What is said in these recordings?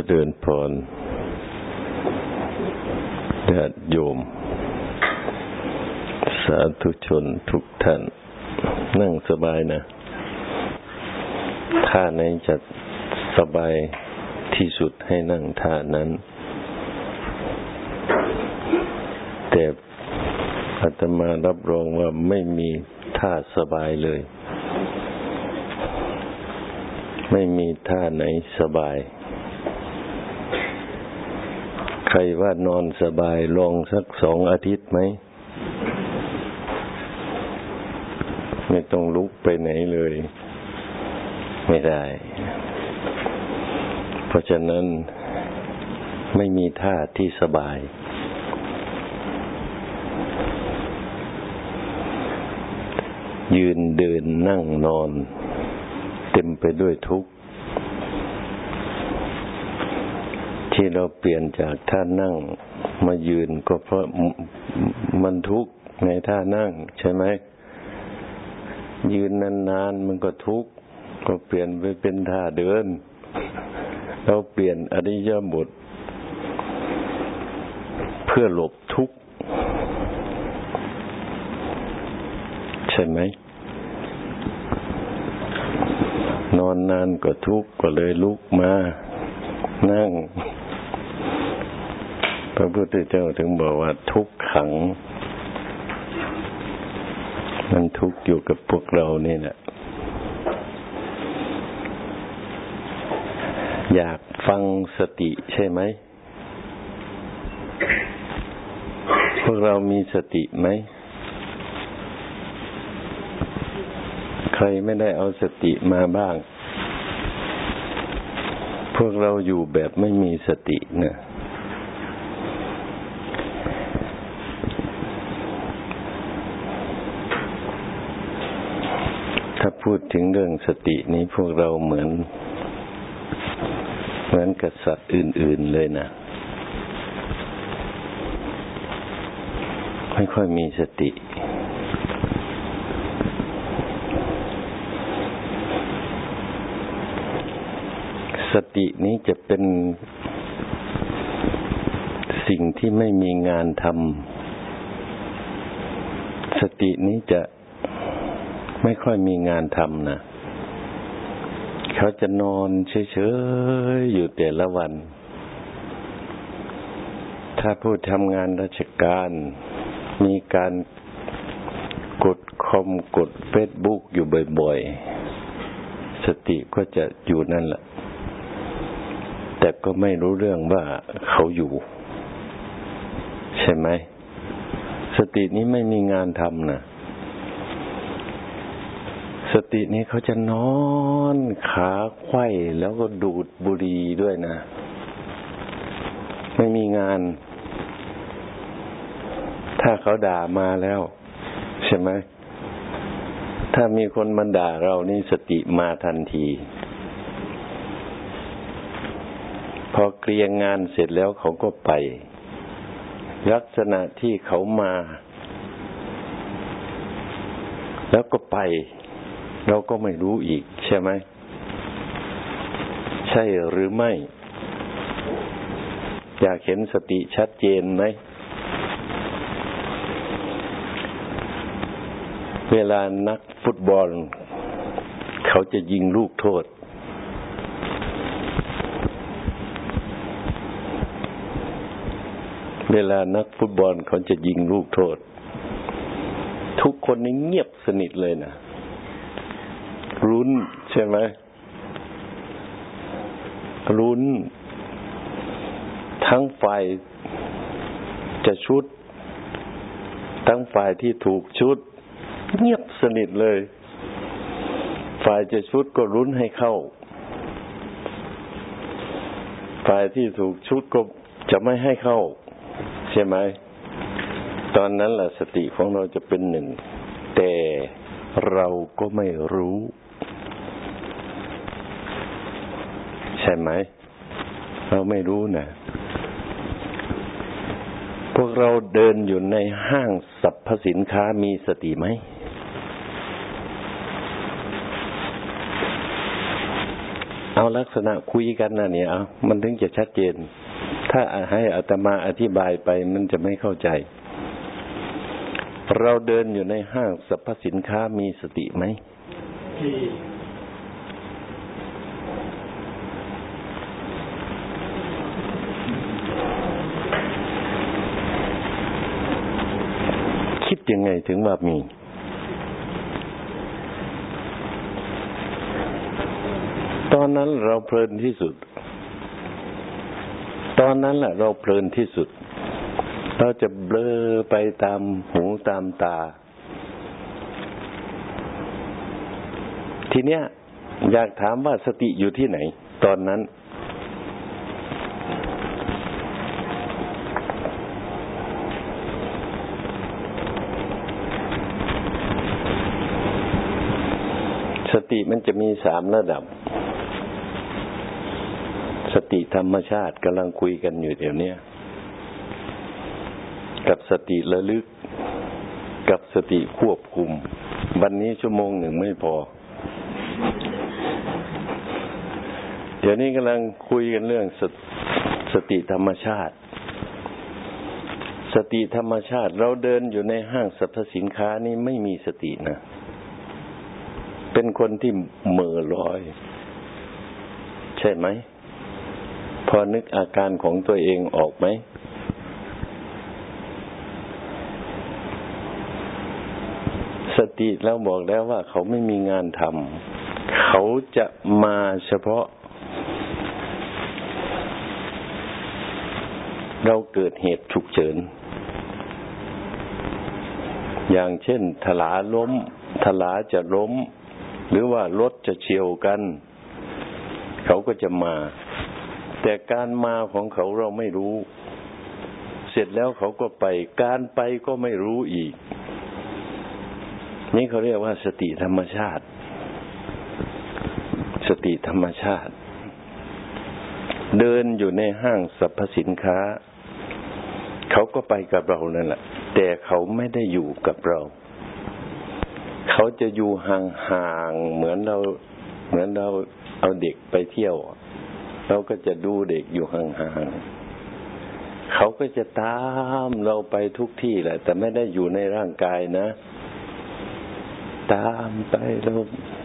จะเดินพรญาติโยม สาธุชนทุกท่าน นั่งสบายนะ ท่าไหนจะสบายที่สุดให้นั่งท่านั้น แต่อาตมารับรองว่าไม่มีท่าสบายเลย ไม่มีท่าไหนสบาย ใครว่านอนสบายลองสักสองอาทิตย์ไหม ไม่ต้องลุกไปไหนเลย ไม่ได้ เพราะฉะนั้นไม่มีท่าที่สบาย ยืนเดินนั่งนอน เต็มไปด้วยทุกข์ ที่เราเปลี่ยนจากท่านั่งมายืนก็เพราะมันทุกข์ในท่านั่ง ใช่ไหมยืนนานๆมันก็ทุกข์ก็เปลี่ยนไปเป็นท่าเดิน เราเปลี่ยนอริยบทเพื่อหลบทุกข์ใช่ไหม นอนนานก็ทุกข์ก็เลยลุกมา นั่ง พระพุทธเจ้าถึงบอกว่าทุกขัง มันทุกอยู่กับพวกเรานี่แหละอยากฟังสติใช่ไหม พวกเรามีสติไหม ใครไม่ได้เอาสติมาบ้าง พวกเราอยู่แบบไม่มีสติเนะถ้าพูดถึงเรื่องสตินี้พวกเราเหมือน เหมือนกับสัตว์อื่น ๆเลยนะ ไม่ค่อยมีสติ สตินี้จะเป็นสิ่งที่ไม่มีงานทำสตินี้จะ ไม่ค่อยมีงานทำนะเขาจะนอนเฉยๆ อยู่แต่ละวัน ถ้าผู้ทำงานราชการ มีการกดคอมกดเฟซบุ๊กอยู่บ่อยๆ สติก็จะอยู่นั่นแหละ แต่ก็ไม่รู้เรื่องว่าเขาอยู่ ใช่ไหม สตินี้ไม่มีงานทำนะ สตินี้เขาจะนอนขาไขว้แล้วก็ดูดบุหรี่ด้วยนะ ไม่มีงาน ถ้าเขาด่ามาแล้ว ใช่ไหมถ้ามีคนมาด่าเรานี่สติมาทันที พอเคลียงงานเสร็จแล้วเขาก็ไป ลักษณะที่เขามา แล้วก็ไป เราก็ไม่รู้อีก ใช่ไหม ใช่หรือไม่ อยากเห็นสติชัดเจนไหม เวลานักฟุตบอล เขาจะยิงลูกโทษ เวลานักฟุตบอลเขาจะยิงลูกโทษ ทุกคนนี่เงียบสนิทเลยนะ รุ้น ใช่ไหมรุ้น ทั้งฝ่ายจะชุด ทั้งฝ่ายที่ถูกชุด เงียบสนิทเลย ฝ่ายจะชุดก็รุ้นให้เข้า ฝ่ายที่ถูกชุดก็จะไม่ให้เข้า ใช่ไหมตอนนั้นแหละสติของเราจะเป็นหนึ่ง แต่เราก็ไม่รู้ ใช่ไหม เราไม่รู้นะพวกเราเดินอยู่ในห้างสรรพสินค้ามีสติไหม เอาลักษณะคุยกันนะเนี่ยเอามันถึงจะชัดเจน ถ้าให้อัตมาอธิบายไปมันจะไม่เข้าใจ เราเดินอยู่ในห้างสรรพสินค้ามีสติไหม ยังไงถึงว่ามี ตอนนั้นเราเพลินที่สุด ตอนนั้นแหละเราเพลินที่สุด เราจะเบลอไปตามหูตามตา ทีเนี้ยอยากถามว่าสติอยู่ที่ไหน ตอนนั้น สติ มันจะมีสามระดับ สติธรรมชาติกำลังคุยกันอยู่เดี๋ยวนี้กับสติระลึก กับสติควบคุม วันนี้ชั่วโมงหนึ่งไม่พอ เดี๋ยวนี้กำลังคุยกันเรื่องสสติธรรมชาติ สติธรรมชาติ เราเดินอยู่ในห้างสรรพสินค้านี่ไม่มีสตินะ เป็นคนที่เหม่อลอย ใช่ไหม พอนึกอาการของตัวเองออกไหม สติแล้วบอกแล้วว่าเขาไม่มีงานทำเขาจะมาเฉพาะ เราเกิดเหตุฉุกเฉิน อย่างเช่น ถลาล้มถลาจะล้ม หรือว่ารถจะเฉียวกัน เขาก็จะมา แต่การมาของเขาเราไม่รู้ เสร็จแล้วเขาก็ไป การไปก็ไม่รู้อีก นี่เขาเรียกว่าสติธรรมชาติ สติธรรมชาติ เดินอยู่ในห้างสรรพสินค้า เขาก็ไปกับเรานั่นแหละแต่เขาไม่ได้อยู่กับเรา เขาจะอยู่ห่างๆเหมือนเรา เหมือนเราเอาเด็กไปเที่ยว เราก็จะดูเด็กอยู่ห่างๆเขาก็จะตามเราไปทุกที่แหละ แต่ไม่ได้อยู่ในร่างกายนะ ตามไปเรา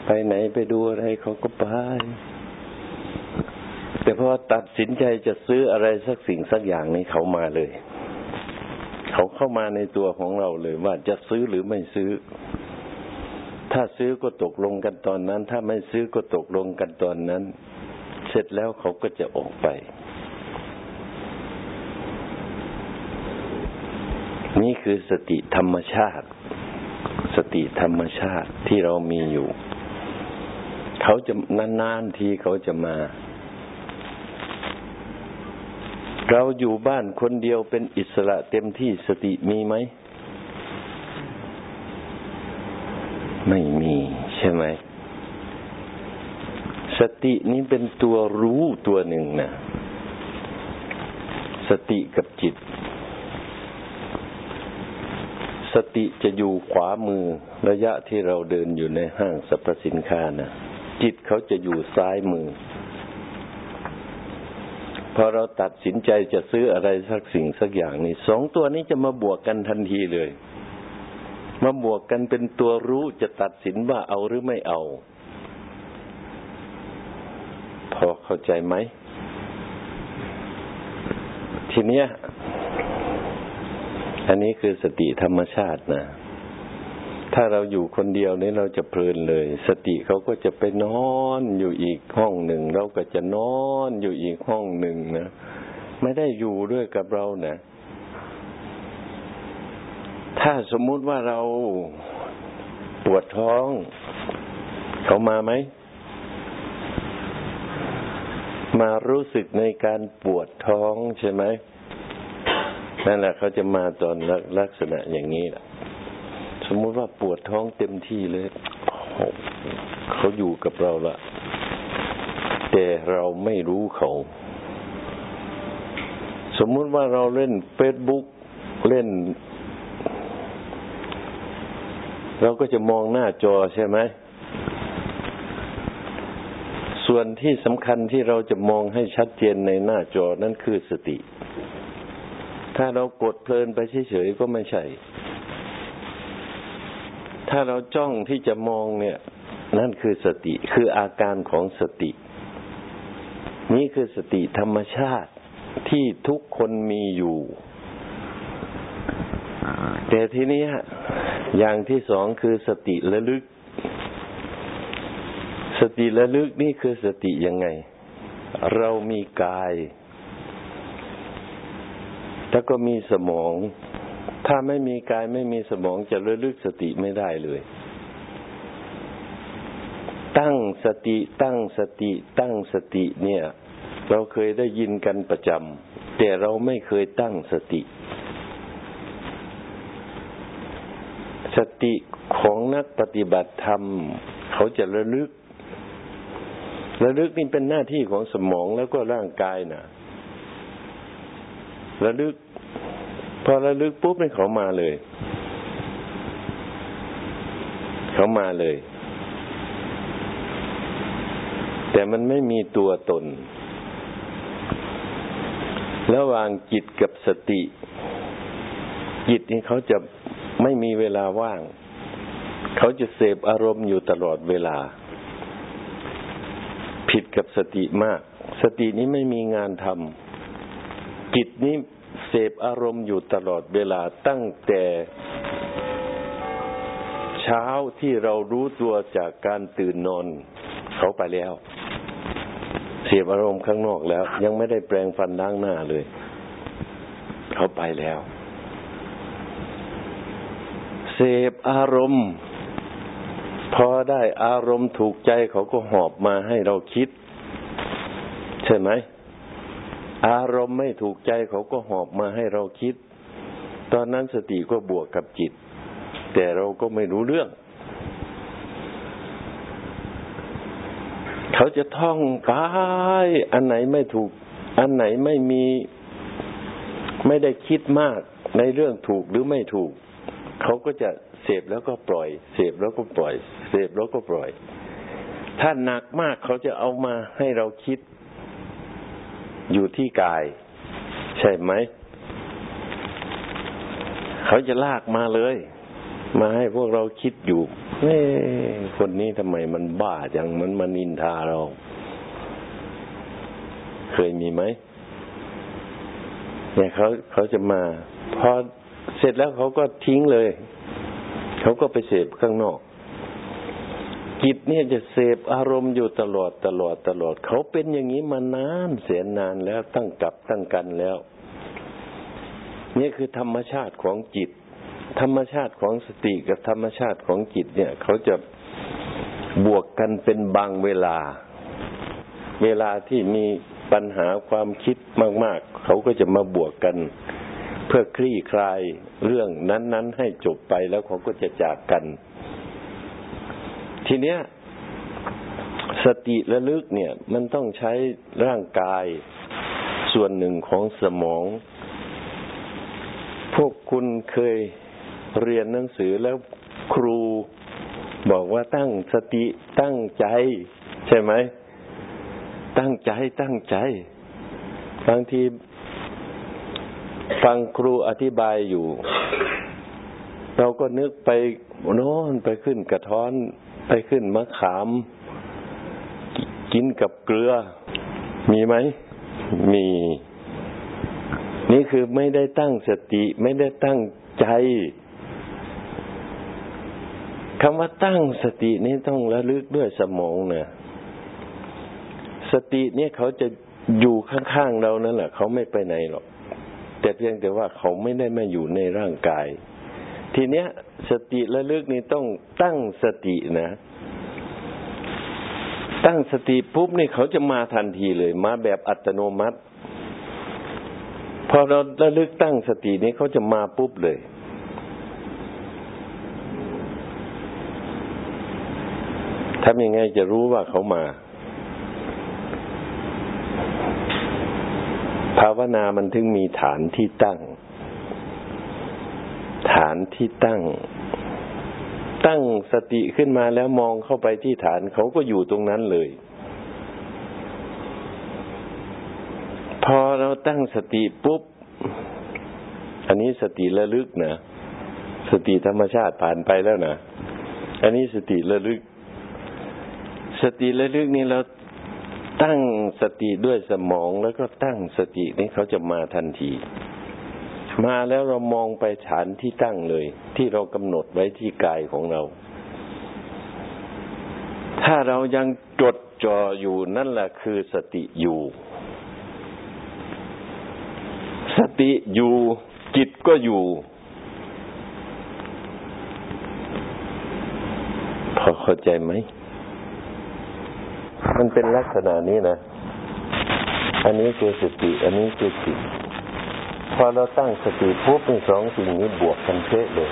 ไปไหนไปดูอะไรเขาก็ไปแต่พอตัดสินใจจะซื้ออะไรสักสิ่งสักอย่างนี้เขามาเลย เขาเข้ามาในตัวของเราเลยว่าจะซื้อหรือไม่ซื้อ ถ้าซื้อก็ตกลงกันตอนนั้น ถ้าไม่ซื้อก็ตกลงกันตอนนั้น เสร็จแล้วเขาก็จะออกไป นี่คือสติธรรมชาติ สติธรรมชาติที่เรามีอยู่ เขาจะนานๆทีเขาจะมา เราอยู่บ้านคนเดียวเป็นอิสระเต็มที่สติมีไหม ไม่มีใช่ไหม สตินี้เป็นตัวรู้ตัวหนึ่งนะ สติกับจิต สติจะอยู่ขวามือระยะที่เราเดินอยู่ในห้างสรรพสินค้านะจิตเขาจะอยู่ซ้ายมือพอเราตัดสินใจจะซื้ออะไรสักสิ่งสักอย่างนี่สองตัวนี้จะมาบวกกันทันทีเลย มาบวกกันเป็นตัวรู้จะตัดสินว่าเอาหรือไม่เอา พอเข้าใจไหม ทีเนี้ย อันนี้คือสติธรรมชาตินะถ้าเราอยู่คนเดียวนี่เราจะเพลินเลย สติเขาก็จะไปนอนอยู่อีกห้องหนึ่ง เราก็จะนอนอยู่อีกห้องหนึ่งนะไม่ได้อยู่ด้วยกับเรานะ ถ้าสมมุติว่าเราปวดท้อง เขามาไหม มารู้สึกในการปวดท้องใช่ไหมนั่นแหละเขาจะมาตอนลักษณะอย่างนี้แหละสมมุติว่าปวดท้องเต็มที่เลย เขาอยู่กับเราละแต่เราไม่รู้เขา สมมุติว่าเราเล่นเฟซบุ๊กเล่น เราก็จะมองหน้าจอใช่ไหม ส่วนที่สำคัญที่เราจะมองให้ชัดเจนในหน้าจอนั่นคือสติ ถ้าเรากดเพลินไปเฉยๆก็ไม่ใช่ ถ้าเราจ้องที่จะมองเนี่ย นั่นคือสติคืออาการของสติ นี่คือสติธรรมชาติที่ทุกคนมีอยู่ แต่ทีนี้ อย่างที่สองคือสติระลึก สติระลึกนี่คือสติยังไง เรามีกาย แล้วก็มีสมอง ถ้าไม่มีกายไม่มีสมองจะระลึกสติไม่ได้เลย ตั้งสติตั้งสติ ตั้งสติเนี่ย เราเคยได้ยินกันประจำแต่เราไม่เคยตั้งสติ สติของนักปฏิบัติธรรม เขาจะระลึก ระลึกนี่เป็นหน้าที่ของสมองแล้วก็ร่างกายนะระลึก พอระลึกปุ๊บนี่เขามาเลย เขามาเลย แต่มันไม่มีตัวตน ระหว่างจิตกับสติจิตนี่เขาจะ ไม่มีเวลาว่าง เขาจะเสพอารมณ์อยู่ตลอดเวลา ผิดกับสติมาก สตินี้ไม่มีงานทำจิตนี้เสพอารมณ์อยู่ตลอดเวลาตั้งแต่เช้าที่เรารู้ตัวจากการตื่นนอน เขาไปแล้ว เสพอารมณ์ข้างนอกแล้ว ยังไม่ได้แปลงฟันล้างหน้าเลย เขาไปแล้ว พอารมณ์ พอได้อารมณ์ถูกใจเขาก็หอบมาให้เราคิด ใช่ไหม อารมณ์ไม่ถูกใจเขาก็หอบมาให้เราคิด ตอนนั้นสติก็บวกกับจิต แต่เราก็ไม่รู้เรื่อง เขาจะท่องไปอันไหนไม่ถูก อันไหนไม่มี ไม่ได้คิดมากในเรื่องถูกหรือไม่ถูก เขาก็จะเสพแล้วก็ปล่อย เสพแล้วก็ปล่อย เสพแล้วก็ปล่อย ถ้าหนักมากเขาจะเอามาให้เราคิดอยู่ที่กาย ใช่ไหม เขาจะลากมาเลย มาให้พวกเราคิดอยู่เอ้คนนี้ทำไมมันบ้าจังมันมานินทาเรา เคยมีไหมเนี่ยเขาเขาจะมาพอ เสร็จแล้วเขาก็ทิ้งเลย เขาก็ไปเสพข้างนอก จิตเนี่ยจะเสพอารมณ์อยู่ตลอดตลอดตลอด เขาเป็นอย่างนี้มานานเสียนานแล้วตั้งกับตั้งกันแล้ว นี่คือธรรมชาติของจิต ธรรมชาติของสติกับธรรมชาติของจิต เนี่ย เขาจะบวกกันเป็นบางเวลา เวลาที่มีปัญหาความคิดมาก ๆ เขาก็จะมาบวกกัน พื่อคลี่คลายเรื่องนั้น ๆ ให้จบไปแล้วเขาก็จะจากกัน ทีเนี้ย สติระลึกเนี่ย มันต้องใช้ร่างกายส่วนหนึ่งของสมอง พวกคุณเคยเรียนหนังสือแล้วครูบอกว่าตั้งสติตั้งใจ ใช่ไหม ตั้งใจตั้งใจ บางที ฟังครูอธิบายอยู่ เราก็นึกไปโน่นไปขึ้นกระท้อน ไปขึ้นมะขาม กินกับเกลือ มีไหม มี นี่คือไม่ได้ตั้งสติ ไม่ได้ตั้งใจคำว่าตั้งสตินี่ต้องระลึกด้วยสมองเนี่ยสติเนี่ยเขาจะอยู่ข้างๆเรานั่นแหละเขาไม่ไปไหนหรอก แต่เพียงแต่ว่าเขาไม่ได้มาอยู่ในร่างกาย ทีเนี้ย สติระลึกนี่ต้องตั้งสตินะ ตั้งสติปุ๊บนี่เขาจะมาทันทีเลย มาแบบอัตโนมัติ พอเราระลึกตั้งสตินี้เขาจะมาปุ๊บเลยทำยังไงจะรู้ว่าเขามา ภาวนามันถึงมีฐานที่ตั้ง ฐานที่ตั้ง ตั้งสติขึ้นมาแล้วมองเข้าไปที่ฐานเขาก็อยู่ตรงนั้นเลย พอเราตั้งสติปุ๊บ อันนี้สติระลึกนะ สติธรรมชาติผ่านไปแล้วนะ อันนี้สติระลึก สติระลึกนี่เรา ตั้งสติด้วยสมองแล้วก็ตั้งสตินี้เขาจะมาทันที มาแล้วเรามองไปฐานที่ตั้งเลย ที่เรากำหนดไว้ที่กายของเรา ถ้าเรายังจดจ่ออยู่นั่นแหละคือสติอยู่ สติอยู่จิตก็อยู่พอเข้าใจไหม มันเป็นลักษณะนี้นะ อันนี้คือสติ อันนี้คือจิต พอเราตั้งสติปุ๊บเป็นสองสิ่งนี้บวกกันเชะเลย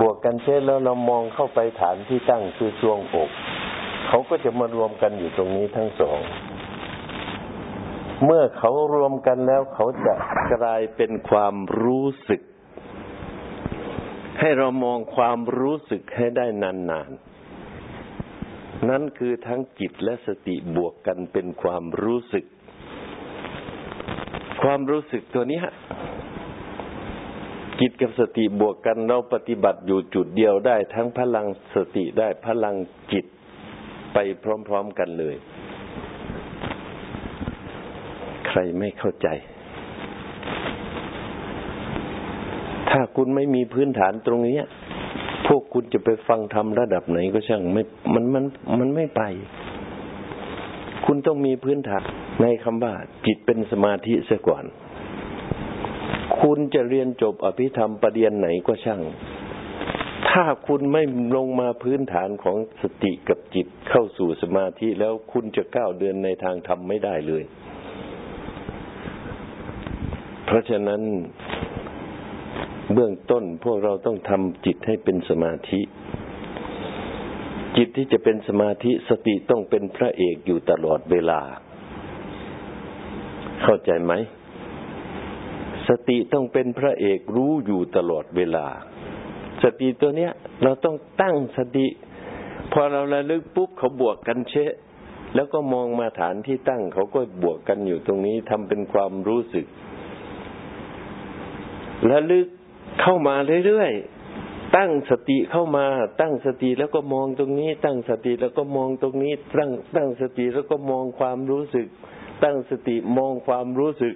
บวกกันเชะแล้วเรามองเข้าไปฐานที่ตั้งคือช่วงอก เขาก็จะมารวมกันอยู่ตรงนี้ทั้งสอง เมื่อเขารวมกันแล้วเขาจะกลายเป็นความรู้สึก ให้เรามองความรู้สึกให้ได้นานๆ นั่นคือทั้งจิตและสติบวกกันเป็นความรู้สึก ความรู้สึกตัวนี้จิตกับสติบวกกันเราปฏิบัติอยู่จุดเดียวได้ ทั้งพลังสติได้พลังจิตไปพร้อม ๆกันเลย ใครไม่เข้าใจ ถ้าคุณไม่มีพื้นฐานตรงนี้ พวกคุณจะไปฟังธรรมระดับไหนก็ช่างไม่มันมันมันไม่ไป คุณต้องมีพื้นฐานในคำว่าจิตเป็นสมาธิเสียก่อน คุณจะเรียนจบอภิธรรมประเดียนไหนก็ช่าง ถ้าคุณไม่ลงมาพื้นฐานของสติกับจิตเข้าสู่สมาธิแล้วคุณจะก้าวเดินในทางธรรมไม่ได้เลย เพราะฉะนั้น เบื้องต้นพวกเราต้องทำจิตให้เป็นสมาธิ จิตที่จะเป็นสมาธิสติต้องเป็นพระเอกอยู่ตลอดเวลา เข้าใจไหม สติต้องเป็นพระเอกรู้อยู่ตลอดเวลา สติตัวเนี้ย เราต้องตั้งสติ พอเราระลึกปุ๊บเขาบวกกันเชะแล้วก็มองมาฐานที่ตั้งเขาก็บวกกันอยู่ตรงนี้ทำเป็นความรู้สึกระลึก เข้ามาเรื่อยๆ ตั้งสติเข้ามา ตั้งสติแล้วก็มองตรงนี้ ตั้งสติแล้วก็มองตรงนี้ ตั้งตั้งสติแล้วก็มองความรู้สึก ตั้งสติมองความรู้สึก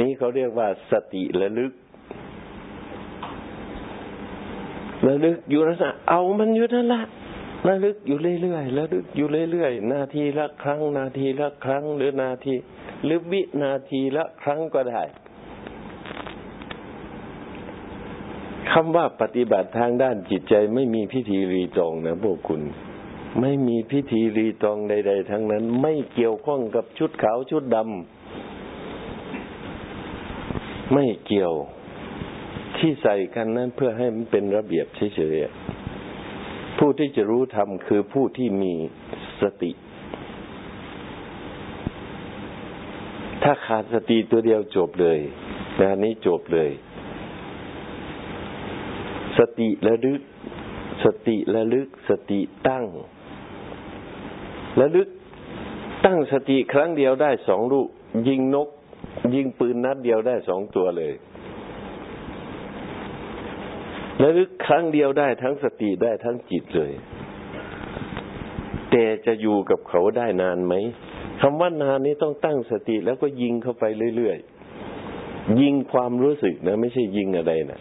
นี้เขาเรียกว่าสติระลึกระลึกอยู่นั่นละเอามันอยู่นั่นละระลึกอยู่เรื่อยๆระลึกอยู่เรื่อยๆ นาทีละครั้ง นาทีละครั้ง หรือนาที หรือวินาทีละครั้งก็ได้ คำว่าปฏิบัติทางด้านจิตใจไม่มีพิธีรีตองนะพวกคุณ ไม่มีพิธีรีตองใด ๆ ทั้งนั้น ไม่เกี่ยวข้องกับชุดขาวชุดดำไม่เกี่ยวที่ใส่กันนั้นเพื่อให้มันเป็นระเบียบเฉยๆผู้ที่จะรู้ธรรมคือผู้ที่มีสติ ถ้าขาดสติตัวเดียวจบเลยงานนี้จบเลย สติระลึก สติระลึก สติตั้ง ระลึกตั้งสติครั้งเดียวได้สองลูก ยิงนก ยิงปืนนัดเดียวได้สองตัวเลยระลึกครั้งเดียวได้ทั้งสติได้ทั้งจิตเลย แต่จะอยู่กับเขาได้นานไหมคำว่านานนี้ต้องตั้งสติแล้วก็ยิงเข้าไปเรื่อยๆ ยิงความรู้สึกนะ ไม่ใช่ยิงอะไรนะ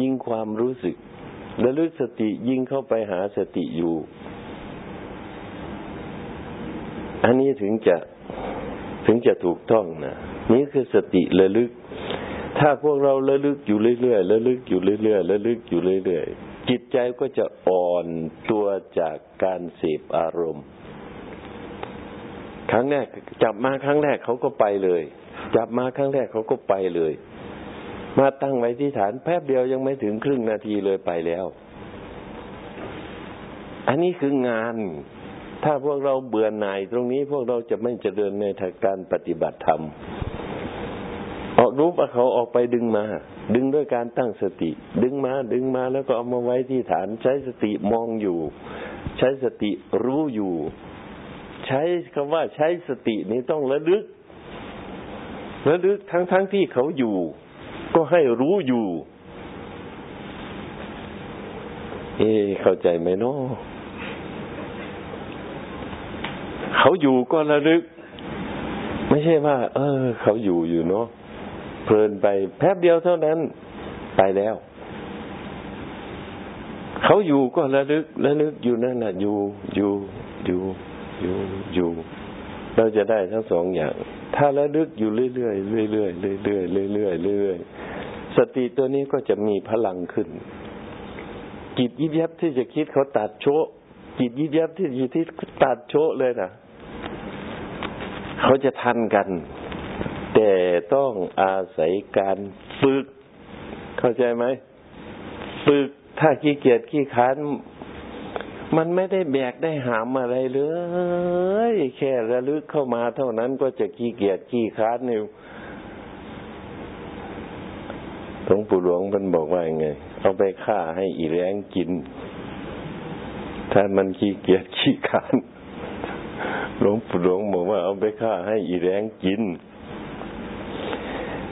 ยิ่งความรู้สึกระลึกสติยิ่งเข้าไปหาสติอยู่ อันนี้ถึงจะถึงจะถูกต้องนะนี่คือสติระลึก ถ้าพวกเราระลึกอยู่เรื่อยๆระลึกอยู่เรื่อยๆระลึกอยู่เรื่อยๆจิตใจก็จะอ่อนตัวจากการเสพอารมณ์ ครั้งแรกจับมาครั้งแรกเขาก็ไปเลย จับมาครั้งแรกเขาก็ไปเลย มาตั้งไว้ที่ฐานแป๊บเดียวยังไม่ถึงครึ่งนาทีเลยไปแล้ว อันนี้คืองาน ถ้าพวกเราเบื่อหน่ายตรงนี้พวกเราจะไม่เจริญในทางการปฏิบัติธรรมออกรู้ว่าเขาออกไปดึงมา ดึงด้วยการตั้งสติ ดึงมา ดึงมาแล้วก็เอามาไว้ที่ฐาน ใช้สติมองอยู่ ใช้สติรู้อยู่ ใช้คำว่าใช้สตินี้ต้องระลึกระลึกทั้งทั้งที่เขาอยู่ ก็ให้รู้อยู่ เอ๊เข้าใจไหมเนาะเขาอยู่ก็ระลึก ไม่ใช่ว่า เออ เขาอยู่อยู่เนาะเพลินไปแป๊บเดียวเท่านั้น ไปแล้ว เขาอยู่ก็ระลึกระลึกอยู่นั่นน่ะ อยู่อยู่อยู่อยู่อยู่เราจะได้ทั้งสองอย่าง ถ้าระลึกอยู่เรื่อยๆเรื่อยๆเรื่อยๆเรื่อยๆเรื่อย สติตัวนี้ก็จะมีพลังขึ้น จิตยิบยับที่จะคิดเขาตัดโชจิตยิบยับที่อยู่ที่ตัดโชเลยนะเขาจะทันกัน แต่ต้องอาศัยการฝึก เข้าใจไหมฝึกถ้าขี้เกียจขี้ค้านมันไม่ได้แบกได้หามอะไรเลย แค่ระลึกเข้ามาเท่านั้นก็จะขี้เกียจขี้ค้านนี่ หลวงปู่หลวงมันบอกว่าไง เอาไปฆ่าให้อีแรงกิน ถ้ามันขี้เกียจขี้ค้านหลวงปู่หลวงบอกว่าเอาไปฆ่าให้อีแรงกิน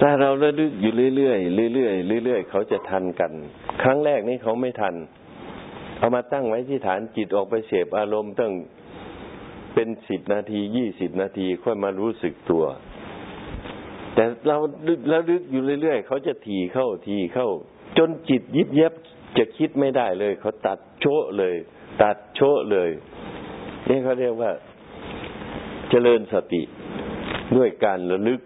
ถ้าเราระลึกอยู่เรื่อยๆเรื่อยๆเรื่อยๆเขาจะทันกัน ครั้งแรกนี้เขาไม่ทัน เอามาตั้งไว้ที่ฐานจิตออกไปเสพอารมณ์ตั้งเป็นสิบนาทียี่สิบนาทีค่อยมารู้สึกตัว แต่เราระลึกอยู่เรื่อยๆเขาจะทีเข้าทีเข้า จนจิตยิบเยับจะคิดไม่ได้เลย เขาตัดโชะเลย ตัดโชะเลย นี่เขาเรียกว่า เจริญสติด้วยการระลึก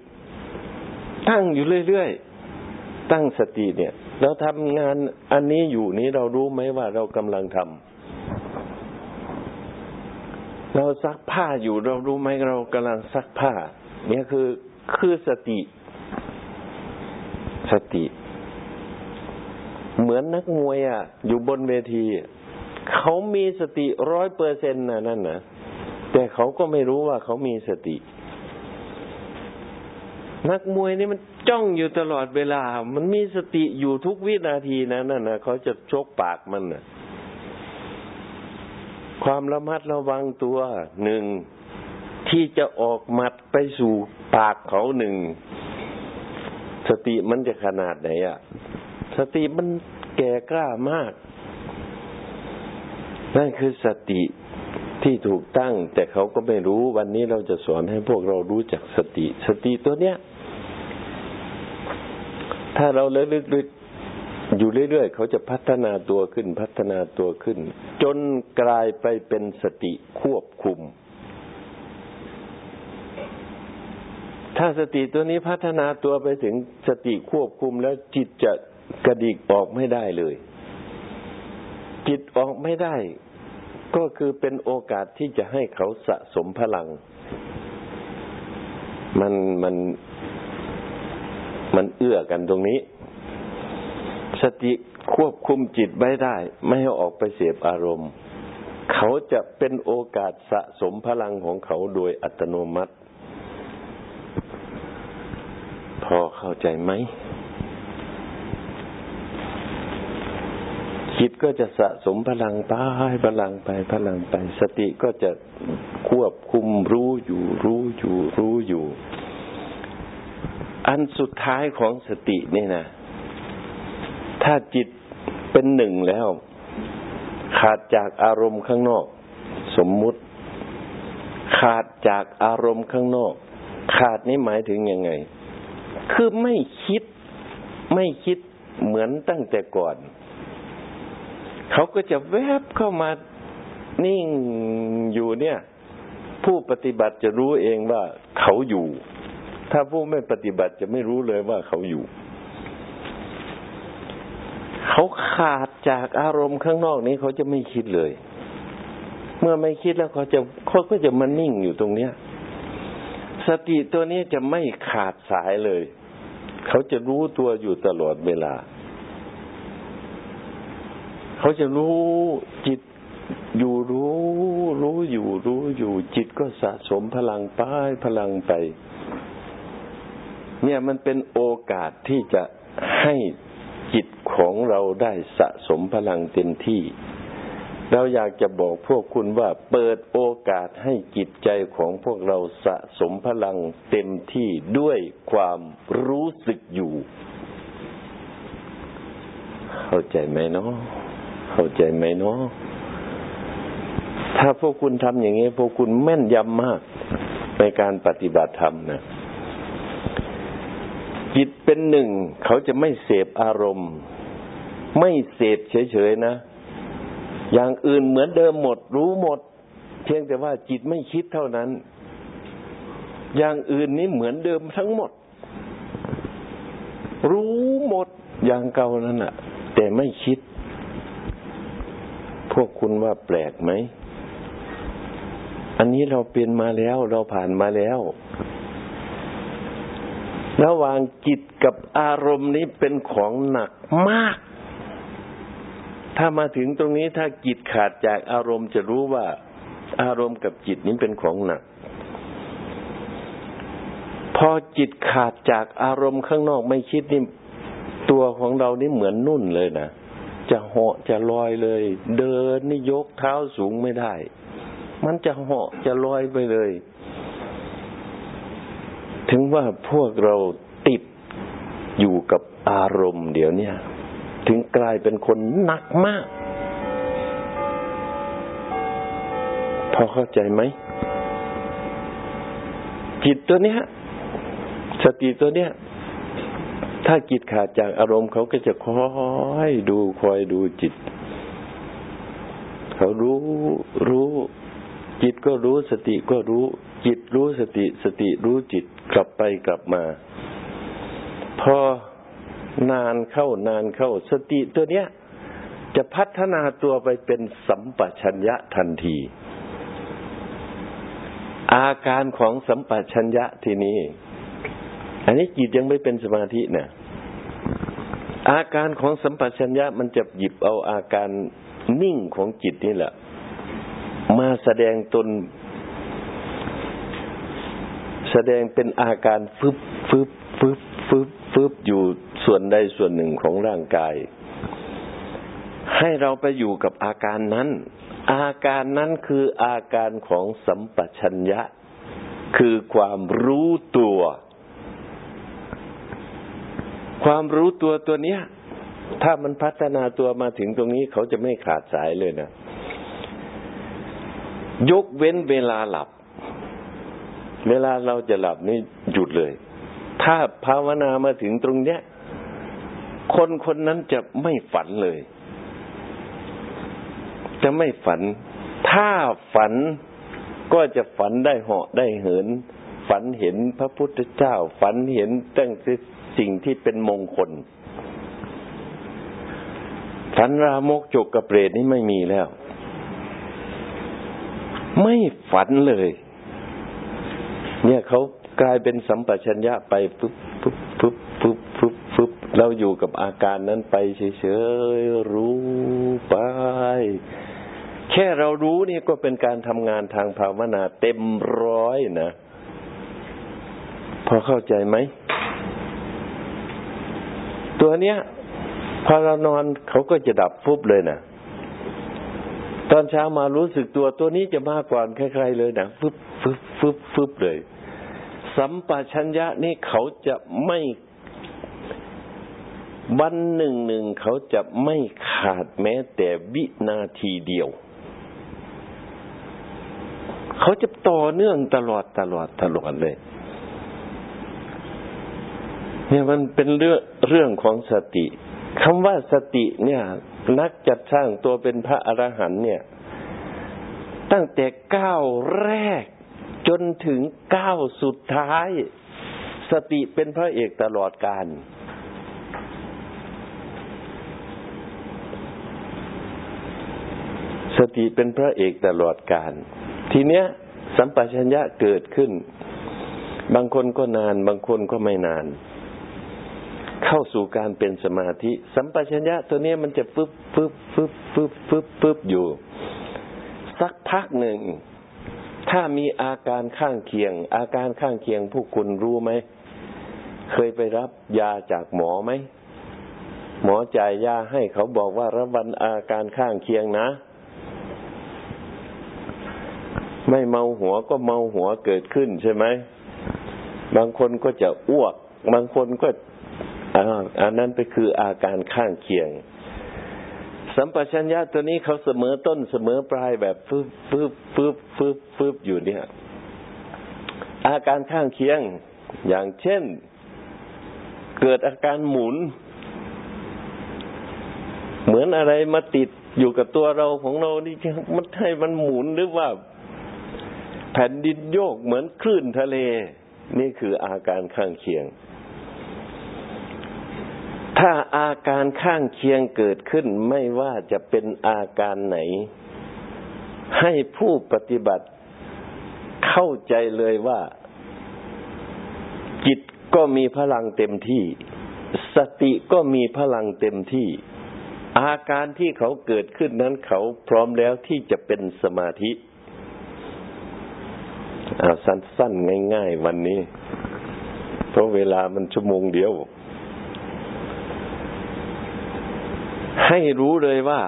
ตั้งอยู่เรื่อยๆตั้งสติเนี่ย เราทำงานอันนี้อยู่นี้เรารู้ไหมว่าเรากำลังทำเราซักผ้าอยู่เรารู้ไหมเรากำลังซักผ้า เนี่ยคือ คือสติ สติ เหมือนนักมวยอะ อยู่บนเวที เขามีสติร้อยเปอร์เซ็นต์นะนั่นนะแต่เขาก็ไม่รู้ว่าเขามีสติ นักมวยนี่มันจ้องอยู่ตลอดเวลา มันมีสติอยู่ทุกวินาทีนะนั่นนะเขาจะชกปากมันนะความระมัดระวังตัวหนึ่ง ที่จะออกหมัดไปสู่ปากเขาหนึ่ง สติมันจะขนาดไหนอะสติมันแก่กล้ามาก นั่นคือสติที่ถูกตั้ง แต่เขาก็ไม่รู้วันนี้เราจะสอนให้พวกเรารู้จักสติ สติตัวเนี้ย ถ้าเราเลึกลึกอยู่เรื่อยๆ เขาจะพัฒนาตัวขึ้นพัฒนาตัวขึ้น จนกลายไปเป็นสติควบคุม ถ้าสติตัวนี้พัฒนาตัวไปถึงสติควบคุมแล้วจิตจะกระดิกออกไม่ได้เลย จิตออกไม่ได้ ก็คือเป็นโอกาสที่จะให้เขาสะสมพลัง มันมันมันเอื้อกันตรงนี้ สติควบคุมจิตไว้ได้ ไม่ให้ออกไปเสพอารมณ์ เขาจะเป็นโอกาสสะสมพลังของเขาโดยอัตโนมัติ พอ เข้าใจไหม จิตก็จะสะสมพลังไปพลังไปพลังไป สติก็จะควบคุมรู้อยู่ รู้อยู่ รู้อยู่ อันสุดท้ายของสตินี่นะถ้าจิตเป็นหนึ่งแล้ว ขาดจากอารมณ์ข้างนอก สมมุติ ขาดจากอารมณ์ข้างนอก ขาดนี่หมายถึงยังไง คือไม่คิดไม่คิดเหมือนตั้งแต่ก่อน เขาก็จะแวบเข้ามานิ่งอยู่เนี่ย ผู้ปฏิบัติจะรู้เองว่าเขาอยู่ ถ้าผู้ไม่ปฏิบัติจะไม่รู้เลยว่าเขาอยู่ เขาขาดจากอารมณ์ข้างนอกนี้เขาจะไม่คิดเลย เมื่อไม่คิดแล้วเขาจะเขาก็จะมานิ่งอยู่ตรงเนี้ย สติตัวนี้จะไม่ขาดสายเลย เขาจะรู้ตัวอยู่ตลอดเวลา เขาจะรู้จิตอยู่รู้ รู้อยู่รู้อยู่ จิตก็สะสมพลังไปพลังไป เนี่ยมันเป็นโอกาสที่จะให้จิตของเราได้สะสมพลังเต็มที่ เราอยากจะบอกพวกคุณว่าเปิดโอกาสให้จิตใจของพวกเราสะสมพลังเต็มที่ด้วยความรู้สึกอยู่ เข้าใจไหมเนาะเข้าใจไหมเนาะถ้าพวกคุณทำอย่างนี้พวกคุณแม่นยำมากในการปฏิบัติธรรมนะจิตเป็นหนึ่ง เขาจะไม่เสพอารมณ์ ไม่เสพเฉยๆนะ อย่างอื่นเหมือนเดิมหมด รู้หมด เพียงแต่ว่าจิตไม่คิดเท่านั้น อย่างอื่นนี้เหมือนเดิมทั้งหมด รู้หมดอย่างเก่านั่นแหะแต่ไม่คิด พวกคุณว่าแปลกไหม อันนี้เราเป็นมาแล้วเราผ่านมาแล้วระหว่างจิตกับอารมณ์นี้เป็นของหนักมาก ถ้ามาถึงตรงนี้ถ้าจิตขาดจากอารมณ์จะรู้ว่า อารมณ์กับจิตนี้เป็นของหนัก พอจิตขาดจากอารมณ์ข้างนอกไม่คิดนี่ตัวของเรานี่เหมือนนุ่นเลยนะจะเหาะจะลอยเลย เดินนี่ยกเท้าสูงไม่ได้ มันจะเหาะจะลอยไปเลย ถึงว่าพวกเราติดอยู่กับอารมณ์เดี๋ยวนี้ ถึงกลายเป็นคนหนักมาก พอเข้าใจไหม จิตตัวเนี้ย สติตัวเนี้ย ถ้าจิตขาดจากอารมณ์เขาก็จะคอยดูคอยดูจิต เขารู้รู้จิตก็รู้สติก็รู้ จิตรู้สติสติรู้จิตกลับไปกลับมา พอ นานเข้านานเข้า สติตัวเนี้ย จะพัฒนาตัวไปเป็นสัมปชัญญะทันที อาการของสัมปชัญญะทีนี้ อันนี้จิตยังไม่เป็นสมาธินะอาการของสัมปชัญญะมันจะหยิบเอาอาการนิ่งของจิตนี่แหละ มาแสดงตน แสดงเป็นอาการฟึบฟึบฟึบฟึบ ฟึบอยู่ส่วนใดส่วนหนึ่งของร่างกาย ให้เราไปอยู่กับอาการนั้น อาการนั้นคืออาการของสัมปชัญญะ คือความรู้ตัว ความรู้ตัวตัวเนี้ย ถ้ามันพัฒนาตัวมาถึงตรงนี้เขาจะไม่ขาดสายเลยนะยกเว้นเวลาหลับ เวลาเราจะหลับนี่หยุดเลย ถ้าภาวนามาถึงตรงเนี้ย คนคนนั้นจะไม่ฝันเลย จะไม่ฝัน ถ้าฝันก็จะฝันได้เหาะได้เหิน ฝันเห็นพระพุทธเจ้า ฝันเห็นตั้งสิ่งที่เป็นมงคล ฝันรามกจกกระเปรตนี่ไม่มีแล้ว ไม่ฝันเลย เนี่ยเขา กลายเป็นสัมปชัญญะไปปุ๊บปุ๊บปุ๊บปุ๊บปุ๊บปุ๊บเราอยู่กับอาการนั้นไปเฉยๆรู้ไป แค่เรารู้นี่ก็เป็นการทำงานทางภาวนาเต็มร้อยนะ พอเข้าใจไหม ตัวเนี้ยพอเรานอนเขาก็จะดับฟุบเลยนะตอนเช้ามารู้สึกตัวตัวนี้จะมากกว่าใครๆเลยนะฟึบฟึบฟึบฟึบเลย สัมปชัญญะนี่เขาจะไม่วันหนึ่งหนึ่งเขาจะไม่ขาดแม้แต่วินาทีเดียว เขาจะต่อเนื่องตลอดตลอดตลอดเลย เนี่ยมันเป็นเรื่องเรื่องของสติคำว่าสติเนี่ย นักจัดสร้างตัวเป็นพระอรหันต์เนี่ย ตั้งแต่ก้าวแรก จนถึงก้าวสุดท้าย สติเป็นพระเอกตลอดการสติเป็นพระเอกตลอดการ ทีเนี้ย สัมปชัญญะเกิดขึ้น บางคนก็นาน บางคนก็ไม่นาน เข้าสู่การเป็นสมาธิ สัมปชัญญะตัวเนี้ยมันจะฟึบฟึบฟึบฟึบฟึบฟึบอยู่ สักพักหนึ่ง ถ้ามีอาการข้างเคียง อาการข้างเคียงผู้คุณรู้ไหม เคยไปรับยาจากหมอไหม หมอจ่ายยาให้เขาบอกว่าระวังอาการข้างเคียงนะ ไม่เมาหัวก็เมาหัวเกิดขึ้นใช่ไหม บางคนก็จะอ้วก บางคนก็อันนั้นไปคืออาการข้างเคียง สัมปชัญญะตัวนี้เขาเสมอต้นเสมอปลายแบบฟึบฟึบฟึบฟึบฟึบอยู่เนี่ย อาการข้างเคียงอย่างเช่น เกิดอาการหมุน เหมือนอะไรมาติดอยู่กับตัวเราของเรานี่มันให้มันหมุนหรือว่า แผ่นดินโยกเหมือนคลื่นทะเล นี่คืออาการข้างเคียง ถ้าอาการข้างเคียงเกิดขึ้นไม่ว่าจะเป็นอาการไหน ให้ผู้ปฏิบัติเข้าใจเลยว่า จิตก็มีพลังเต็มที่ สติก็มีพลังเต็มที่ อาการที่เขาเกิดขึ้นนั้นเขาพร้อมแล้วที่จะเป็นสมาธิอาสั้นๆ ง่าย ๆ วันนี้ เพราะเวลามันชั่วโมงเดียว ให้รู้เลยว่า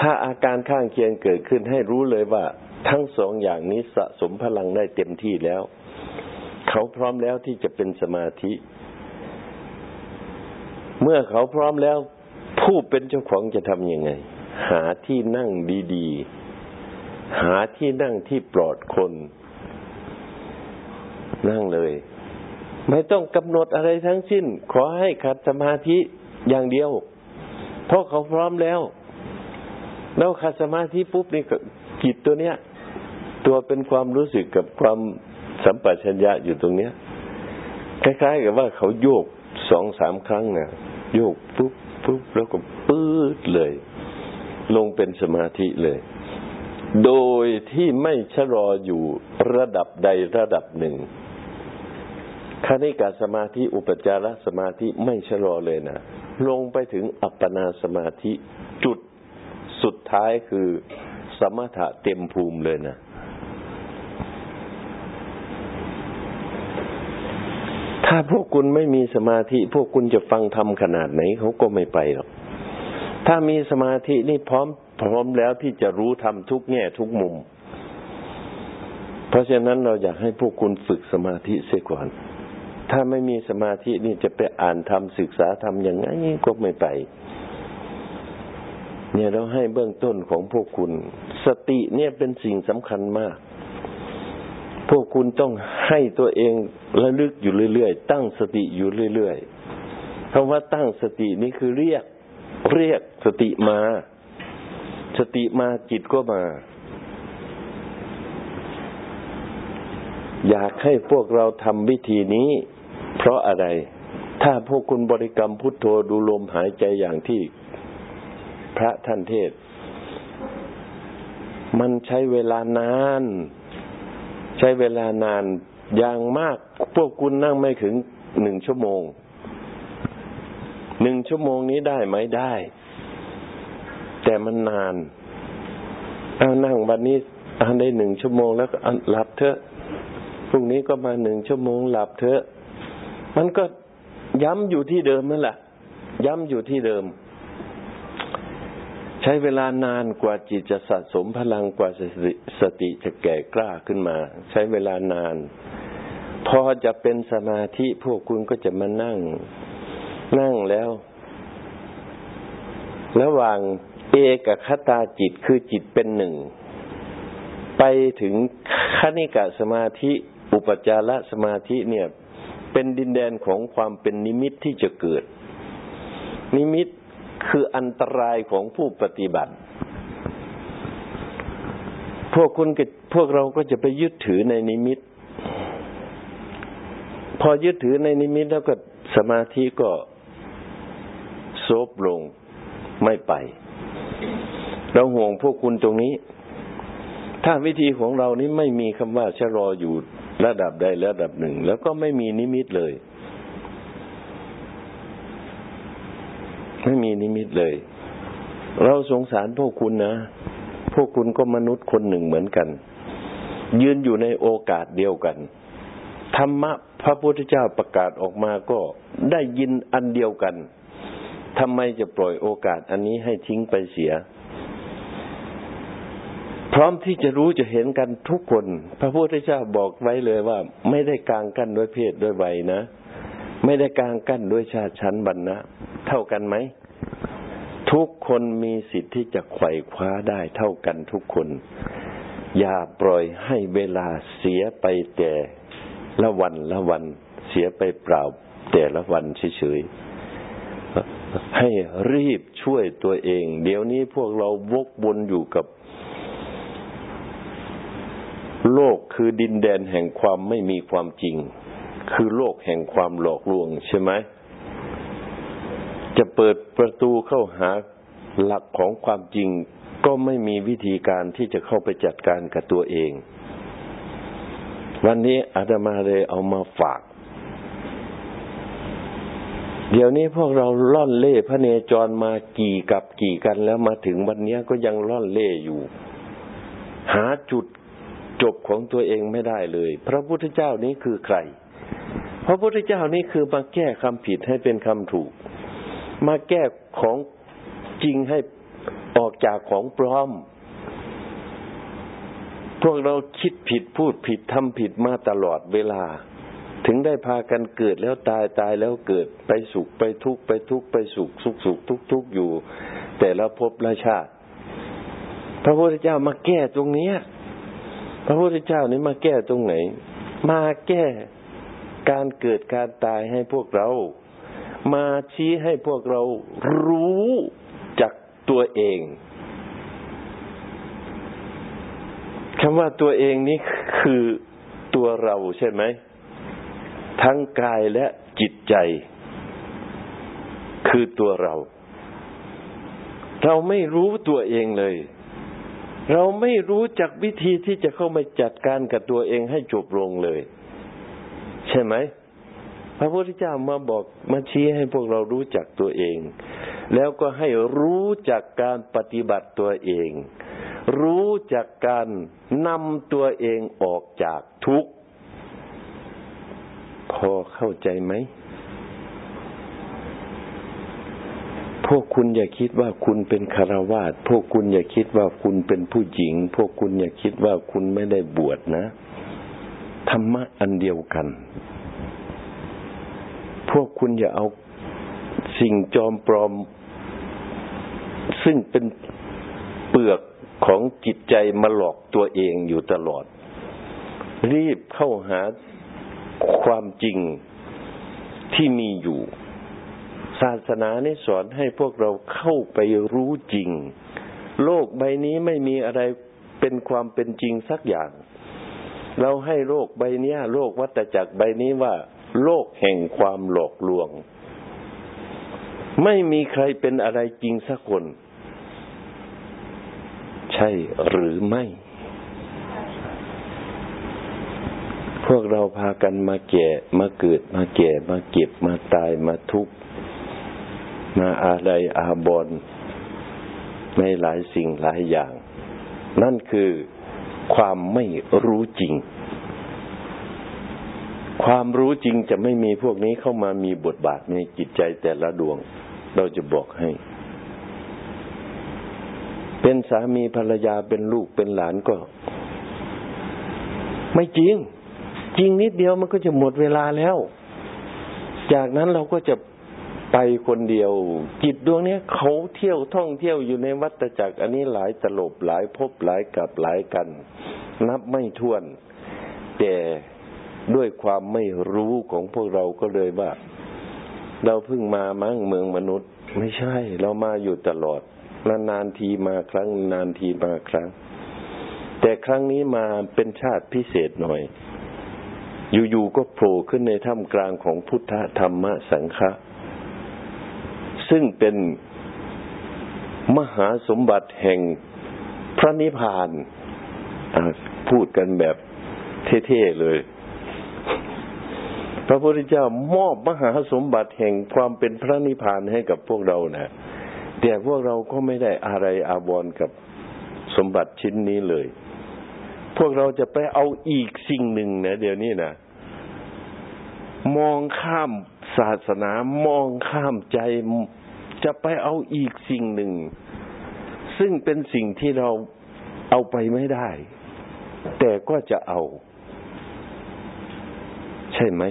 ถ้าอาการข้างเคียงเกิดขึ้น ให้รู้เลยว่า ทั้งสองอย่างนี้สะสมพลังได้เต็มที่แล้ว เขาพร้อมแล้วที่จะเป็นสมาธิ เมื่อเขาพร้อมแล้ว ผู้เป็นเจ้าของจะทำยังไง หาที่นั่งดีๆ หาที่นั่งที่ปลอดคน นั่งเลย ไม่ต้องกำหนดอะไรทั้งสิ้น ขอให้ขัดสมาธิอย่างเดียว เพราะเขาพร้อมแล้ว แล้วขัดสมาธิปุ๊บนี่จิตตัวเนี้ย ตัวเป็นความรู้สึกกับความสัมปชัญญะอยู่ตรงเนี้ยคล้ายๆกับว่าเขาโยกสองสามครั้งนะ่ะโยกปุ๊บปุ๊บแล้วก็ปื๊ดเลย ลงเป็นสมาธิเลย โดยที่ไม่ชะลออยู่ระดับใดระดับหนึ่งคณิกาสมาธิอุปจารสมาธิไม่ชะลอเลยนะ ลงไปถึงอัปปนาสมาธิจุดสุดท้ายคือสมถะเต็มภูมิเลยนะ ถ้าพวกคุณไม่มีสมาธิ พวกคุณจะฟังธรรมขนาดไหนเขาก็ไม่ไปหรอก ถ้ามีสมาธินี่พร้อม พร้อมแล้วที่จะรู้ธรรมทุกแง่ทุกมุม เพราะฉะนั้นเราอยากให้พวกคุณฝึกสมาธิเสียก่อน ถ้าไม่มีสมาธินี่จะไปอ่านทำศึกษาทำอย่างไงก็ไม่ไป เนี่ยเราให้เบื้องต้นของพวกคุณ สติเนี่ยเป็นสิ่งสำคัญมาก พวกคุณต้องให้ตัวเองระลึกอยู่เรื่อยๆตั้งสติอยู่เรื่อยๆคำว่าตั้งสตินี่คือเรียก เรียกสติมา สติมาจิตก็มาอยากให้พวกเราทำวิธีนี้ ราะอะไร ถ้าพวกคุณบริกรรมพุทโธดูลมหายใจอย่างที่พระท่านเทศ มันใช้เวลานาน ใช้เวลานานอย่างมาก พวกคุณนั่งไม่ถึงหนึ่งชั่วโมง หนึ่งชั่วโมงนี้ได้ไหมได้ แต่มันนาน เอานั่งวันนี้อันได้หนึ่งชั่วโมงแล้วก็หลับเถอะ พรุ่งนี้ก็มาหนึ่งชั่วโมงหลับเถอะ มันก็ย้ำอยู่ที่เดิมนั่นแหละ ย้ำอยู่ที่เดิม ใช้เวลานานกว่าจิตจะสะสมพลังกว่าสติสติจะแก่กล้าขึ้นมา ใช้เวลานาน พอจะเป็นสมาธิพวกคุณก็จะมานั่ง นั่งแล้ว ระหว่างเอกคตาจิตคือจิตเป็นหนึ่ง ไปถึงคณิกะสมาธิ อุปจารสมาธิเนี่ย เป็นดินแดนของความเป็นนิมิตที่จะเกิด นิมิตคืออันตรายของผู้ปฏิบัติ พวกคุณพวกเราก็จะไปยึดถือในนิมิต พอยึดถือในนิมิตแล้วก็สมาธิก็โซบลงไม่ไป เราห่วงพวกคุณตรงนี้ ถ้าวิธีของเรานี้ไม่มีคำว่าชะลออยู่ ระดับใดระดับหนึ่ง แล้วก็ไม่มีนิมิตเลย ไม่มีนิมิตเลย เราสงสารพวกคุณนะ พวกคุณก็มนุษย์คนหนึ่งเหมือนกัน ยืนอยู่ในโอกาสเดียวกันธรรมะพระพุทธเจ้าประกาศออกมาก็ได้ยินอันเดียวกันทำไมจะปล่อยโอกาสอันนี้ให้ทิ้งไปเสีย พร้อมที่จะรู้จะเห็นกันทุกคน พระพุทธเจ้าบอกไว้เลยว่า ไม่ได้กางกั้นด้วยเพศด้วยวัยนะ ไม่ได้กางกั้นด้วยชาติชั้นบรรณะเท่ากันไหม ทุกคนมีสิทธิ์ที่จะไขว่คว้าได้เท่ากันทุกคน อย่าปล่อยให้เวลาเสียไปแต่ละวันละวันเสียไปเปล่าแต่ละวันเฉยๆให้รีบช่วยตัวเอง เดี๋ยวนี้พวกเราวกวนอยู่กับ โลกคือดินแดนแห่งความไม่มีความจริง คือโลกแห่งความหลอกลวงใช่ไหมจะเปิดประตูเข้าหาหลักของความจริง ก็ไม่มีวิธีการที่จะเข้าไปจัดการกับตัวเอง วันนี้อาตมาเลยเอามาฝาก เดี๋ยวนี้พวกเราล่อนเล่พระเนจรมากี่กับกี่กันแล้วมาถึงวันนี้ก็ยังล่อนเล่อยู่ หาจุด จบของตัวเองไม่ได้เลย พระพุทธเจ้านี้คือใคร พระพุทธเจ้านี้คือมาแก้คำผิดให้เป็นคำถูก มาแก้ของจริงให้ออกจากของปลอม พวกเราคิดผิดพูดผิดทำผิดมาตลอดเวลา ถึงได้พากันเกิดแล้วตายตายแล้วเกิดไปสุขไปทุกข์ไปทุกข์ไปสุขสุขสุขทุกทุกอยู่ แต่ละภพละชาติ พระพุทธเจ้ามาแก้ตรงนี้ พระพุทธเจ้านี่มาแก้ตรงไหน มาแก้การเกิดการตายให้พวกเรา มาชี้ให้พวกเรารู้จักตัวเองคำว่าตัวเองนี่คือตัวเราใช่ไหม ทั้งกายและจิตใจ คือตัวเรา เราไม่รู้ตัวเองเลย เราไม่รู้จักวิธีที่จะเข้ามาจัดการกับตัวเองให้จบลงเลย ใช่ไหม พระพุทธเจ้ามาบอกมาชี้ให้พวกเรารู้จักตัวเอง แล้วก็ให้รู้จักการปฏิบัติตัวเอง รู้จักการนำตัวเองออกจากทุกข์ พอเข้าใจไหม พวกคุณอย่าคิดว่าคุณเป็นคารวาสพวกคุณอย่าคิดว่าคุณเป็นผู้หญิง พวกคุณอย่าคิดว่าคุณไม่ได้บวชนะ ธรรมะอันเดียวกัน พวกคุณอย่าเอาสิ่งจอมปลอม ซึ่งเป็นเปลือกของจิตใจมาหลอกตัวเองอยู่ตลอด รีบเข้าหาความจริงที่มีอยู่ ศาสนานี่สอนให้พวกเราเข้าไปรู้จริง โลกใบนี้ไม่มีอะไรเป็นความเป็นจริงสักอย่าง เราให้โลกใบนี้โลกวัฏจักรใบนี้ว่า โลกแห่งความหลอกลวง ไม่มีใครเป็นอะไรจริงสักคน ใช่หรือไม่ พวกเราพากันมาแก่มาเกิดมาแก่มาเก็บมาตายมาทุกข์ มาอะไรอาบอนในหลายสิ่งหลายอย่าง นั่นคือความไม่รู้จริง ความรู้จริงจะไม่มีพวกนี้เข้ามามีบทบาทในจิตใจแต่ละดวง เราจะบอกให้ เป็นสามีภรรยาเป็นลูกเป็นหลานก็ ไม่จริง จริงนิดเดียวมันก็จะหมดเวลาแล้ว จากนั้นเราก็จะ ไปคนเดียว จิตดวงนี้เขาเที่ยวท่องเที่ยวอยู่ในวัฏจักร อันนี้หลายตลบหลายพบหลายกับหลายกัน นับไม่ถ้วน แต่ด้วยความไม่รู้ของพวกเราก็เลยว่า เราเพิ่งมามั้งเมืองมนุษย์ ไม่ใช่ เรามาอยู่ตลอดนานๆทีมาครั้ง นานทีมาครั้ง แต่ครั้งนี้มาเป็นชาติพิเศษหน่อย อยู่ๆก็โผล่ขึ้นในถ้ำกลางของพุทธธรรมสังฆะ ซึ่งเป็นมหาสมบัติแห่งพระนิพพานพูดกันแบบเท่ๆเลย พระพุทธเจ้ามอบมหาสมบัติแห่งความเป็นพระนิพพานให้กับพวกเรานะแต่พวกเราก็ไม่ได้อะไรอาวรกับสมบัติชิ้นนี้เลย พวกเราจะไปเอาอีกสิ่งหนึ่งนะเดี๋ยวนี้นะมองข้าม ศาสนามองข้ามใจจะไปเอาอีกสิ่งหนึ่ง ซึ่งเป็นสิ่งที่เราเอาไปไม่ได้ แต่ก็จะเอา ใช่ไหม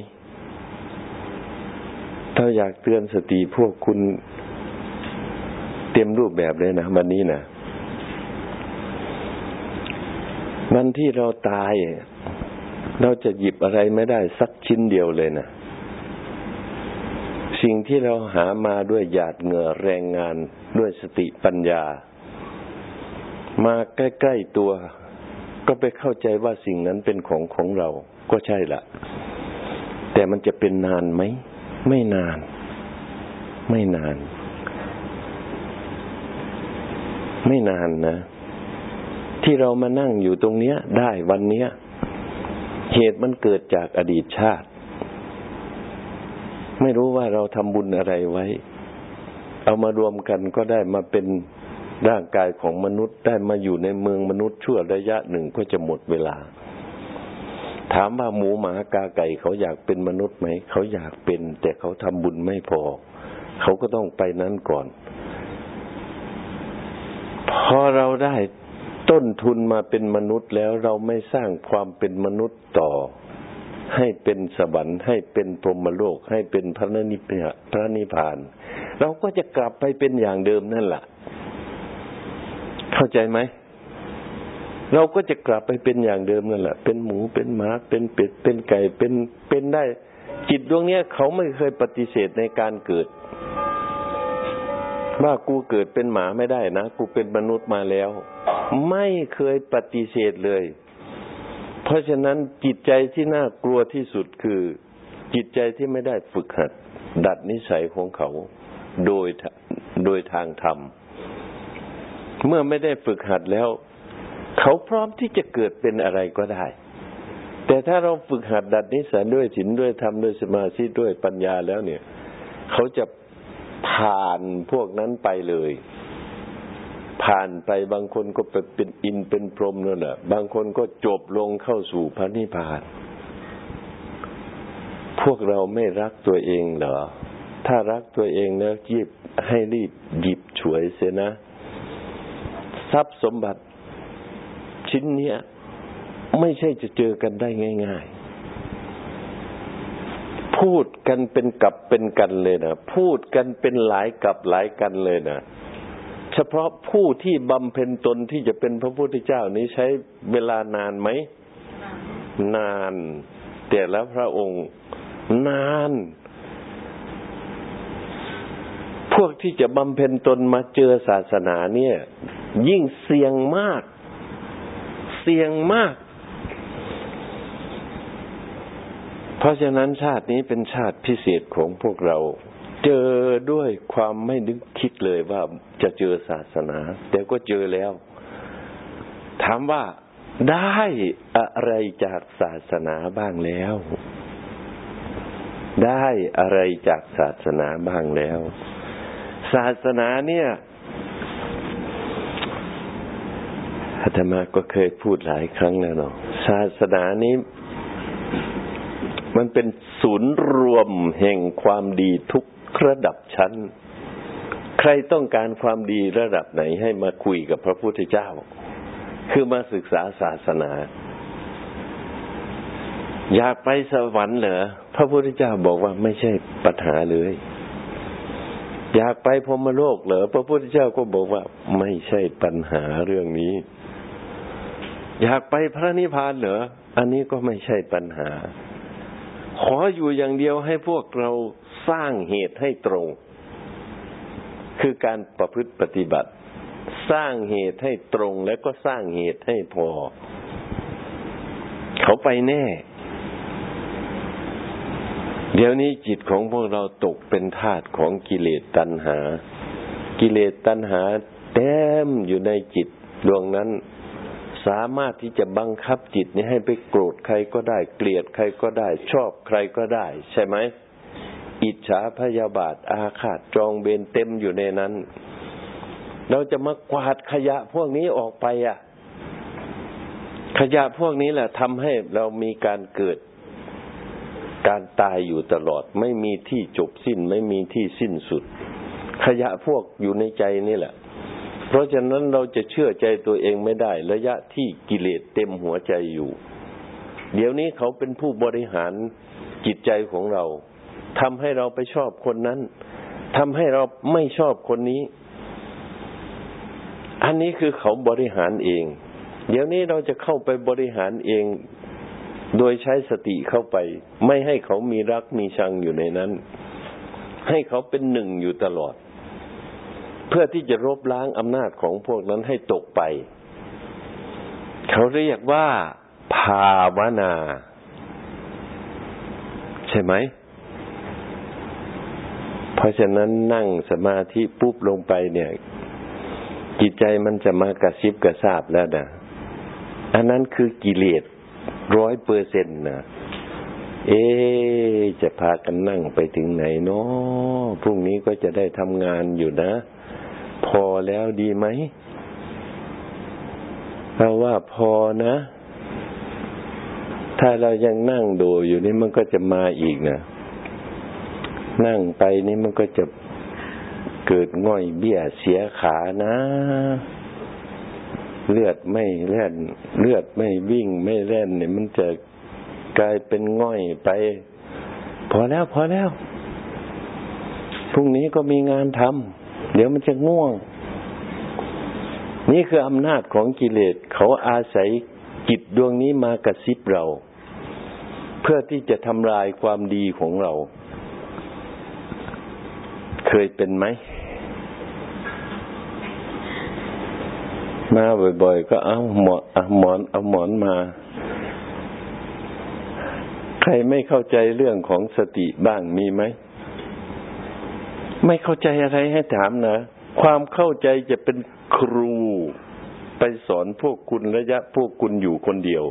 ถ้าอยากเตือนสติพวกคุณเต็มรูปแบบเลยนะวันนี้นะวันที่เราตาย เราจะหยิบอะไรไม่ได้สักชิ้นเดียวเลยนะ สิ่งที่เราหามาด้วยหยาดเหงื่อแรงงานด้วยสติปัญญา มาใกล้ๆตัว ก็ไปเข้าใจว่าสิ่งนั้นเป็นของของเราก็ใช่ละแต่มันจะเป็นนานไหม ไม่นาน ไม่นาน ไม่นานนะ ที่เรามานั่งอยู่ตรงเนี้ย ได้วันเนี้ย เหตุมันเกิดจากอดีตชาติ ไม่รู้ว่าเราทำบุญอะไรไว้ เอามารวมกันก็ได้มาเป็นร่างกายของมนุษย์ได้มาอยู่ในเมืองมนุษย์ชั่วระยะหนึ่งก็จะหมดเวลา ถามว่าหมูหมากาไก่เขาอยากเป็นมนุษย์ไหม เขาอยากเป็น แต่เขาทำบุญไม่พอ เขาก็ต้องไปนั้นก่อน พอเราได้ต้นทุนมาเป็นมนุษย์แล้วเราไม่สร้างความเป็นมนุษย์ต่อ ให้เป็นสวรรค์ให้เป็นพรหมโลก ให้เป็นพระนิพพานพระนิพพาน เราก็จะกลับไปเป็นอย่างเดิมนั่นแหละเข้าใจไหมเราก็จะกลับไปเป็นอย่างเดิมนั่นแหละ เป็นหมูเป็นหมาเป็นเป็ดเป็นไก่เป็นเป็นได้ จิตดวงนี้เขาไม่เคยปฏิเสธในการเกิด ว่ากูเกิดเป็นหมาไม่ได้นะ กูเป็นมนุษย์มาแล้ว ไม่เคยปฏิเสธเลย เพราะฉะนั้นจิตใจที่น่ากลัวที่สุดคือจิตใจที่ไม่ได้ฝึกหัด ดัดนิสัยของเขาโดยโดยทางธรรม เมื่อไม่ได้ฝึกหัดแล้ว เขาพร้อมที่จะเกิดเป็นอะไรก็ได้ แต่ถ้าเราฝึกหัดดัดนิสัยด้วยศีลด้วยธรรมด้วยสมาธิด้วยปัญญาแล้วเนี่ย เขาจะผ่านพวกนั้นไปเลย ผ่านไปบางคนก็ไปเป็นอินเป็นพรหมนั่นแหละบางคนก็จบลงเข้าสู่พระนิพพาน พวกเราไม่รักตัวเองเหรอ ถ้ารักตัวเองแล้วยิบให้รีบหยิบฉวยเสียนะ ทรัพย์สมบัติชิ้นนี้ไม่ใช่จะเจอกันได้ง่าย ๆ พูดกันเป็นกับเป็นกันเลยนะพูดกันเป็นหลายกับหลายกันเลยนะ เฉพาะผู้ที่บำเพ็ญตนที่จะเป็นพระพุทธเจ้านี้ใช้เวลานานไหม นาน แต่แล้วพระองค์นาน พวกที่จะบำเพ็ญตนมาเจอศาสนาเนี่ย ยิ่งเสี่ยงมาก เสี่ยงมาก เพราะฉะนั้นชาตินี้เป็นชาติพิเศษของพวกเรา เจอด้วยความไม่นึกคิดเลยว่าจะเจอศาสนา แต่ก็เจอแล้ว ถามว่าได้อะไรจากศาสนาบ้างแล้ว ได้อะไรจากศาสนาบ้างแล้ว ศาสนาเนี่ยอาตมาก็เคยพูดหลายครั้งแล้วเนาะศาสนานี้ มันเป็นศูนย์รวมแห่งความดีทุก ระดับชั้น ใครต้องการความดีระดับไหนให้มาคุยกับพระพุทธเจ้า คือมาศึกษาศาสนา อยากไปสวรรค์เหรอพระพุทธเจ้าบอกว่าไม่ใช่ปัญหาเลย อยากไปพรมโลกเหรอพระพุทธเจ้าก็บอกว่าไม่ใช่ปัญหาเรื่องนี้ อยากไปพระนิพพานเหรออันนี้ก็ไม่ใช่ปัญหา ขออยู่อย่างเดียวให้พวกเรา สร้างเหตุให้ตรง คือการประพฤติปฏิบัติ สร้างเหตุให้ตรงแล้วก็สร้างเหตุให้พอ เขาไปแน่ เดี๋ยวนี้จิตของพวกเราตกเป็นทาสของกิเลสตัณหา กิเลสตัณหาเต็มอยู่ในจิตดวงนั้นสามารถที่จะบังคับจิตนี้ให้ไปโกรธใครก็ได้ เกลียดใครก็ได้ ชอบใครก็ได้ ใช่ไหม อิจฉาพยาบาท อาฆาตจองเบนเต็มอยู่ในนั้น เราจะมากวาดขยะพวกนี้ออกไปอะ ขยะพวกนี้แหละทำให้เรามีการเกิด การตายอยู่ตลอด ไม่มีที่จบสิ้น ไม่มีที่สิ้นสุด ขยะพวกอยู่ในใจนี่แหละ เพราะฉะนั้นเราจะเชื่อใจตัวเองไม่ได้ ระยะที่กิเลสเต็มหัวใจอยู่ เดี๋ยวนี้เขาเป็นผู้บริหารจิตใจของเรา ทำให้เราไปชอบคนนั้นทำให้เราไม่ชอบคนนี้ อันนี้คือเขาบริหารเอง เดี๋ยวนี้เราจะเข้าไปบริหารเอง โดยใช้สติเข้าไป ไม่ให้เขามีรักมีชังอยู่ในนั้น ให้เขาเป็นหนึ่งอยู่ตลอด เพื่อที่จะรบล้างอำนาจของพวกนั้นให้ตกไป เขาเรียกว่า ภาวนา ใช่ไหม ราะฉะนั้นนั่งสมาธิปุ๊บลงไปเนี่ย จิตใจมันจะมากระซิบกระซาบแล้วนะอันนั้นคือกิเลสร้อยเปอร์เซ็นต์นะเอ๊จะพากันนั่งไปถึงไหนเนาะพรุ่งนี้ก็จะได้ทำงานอยู่นะ พอแล้วดีไหมเราว่าพอนะ ถ้าเรายังนั่งดูอยู่นี่มันก็จะมาอีกนะ นั่งไปนี่มันก็จะเกิดง่อยเบี้ยเสียขานะ เลือดไม่แล่น เลือดไม่วิ่งไม่แล่นเนี่ย มันจะกลายเป็นง่อยไป พอแล้วพอแล้วพรุ่งนี้ก็มีงานทำเดี๋ยวมันจะง่วง นี่คืออำนาจของกิเลสเขาอาศัยจิตดวงนี้มากระซิบเรา เพื่อที่จะทำลายความดีของเรา เคยเป็นไหม มาบ่อยๆ ก็เอาหมอนเอาหมอนเอาหมอนมา ใครไม่เข้าใจเรื่องของสติบ้างมีไหม ไม่เข้าใจอะไรให้ถามนะ ความเข้าใจจะเป็นครูไปสอนพวกคุณระยะพวกคุณอยู่คนเดียว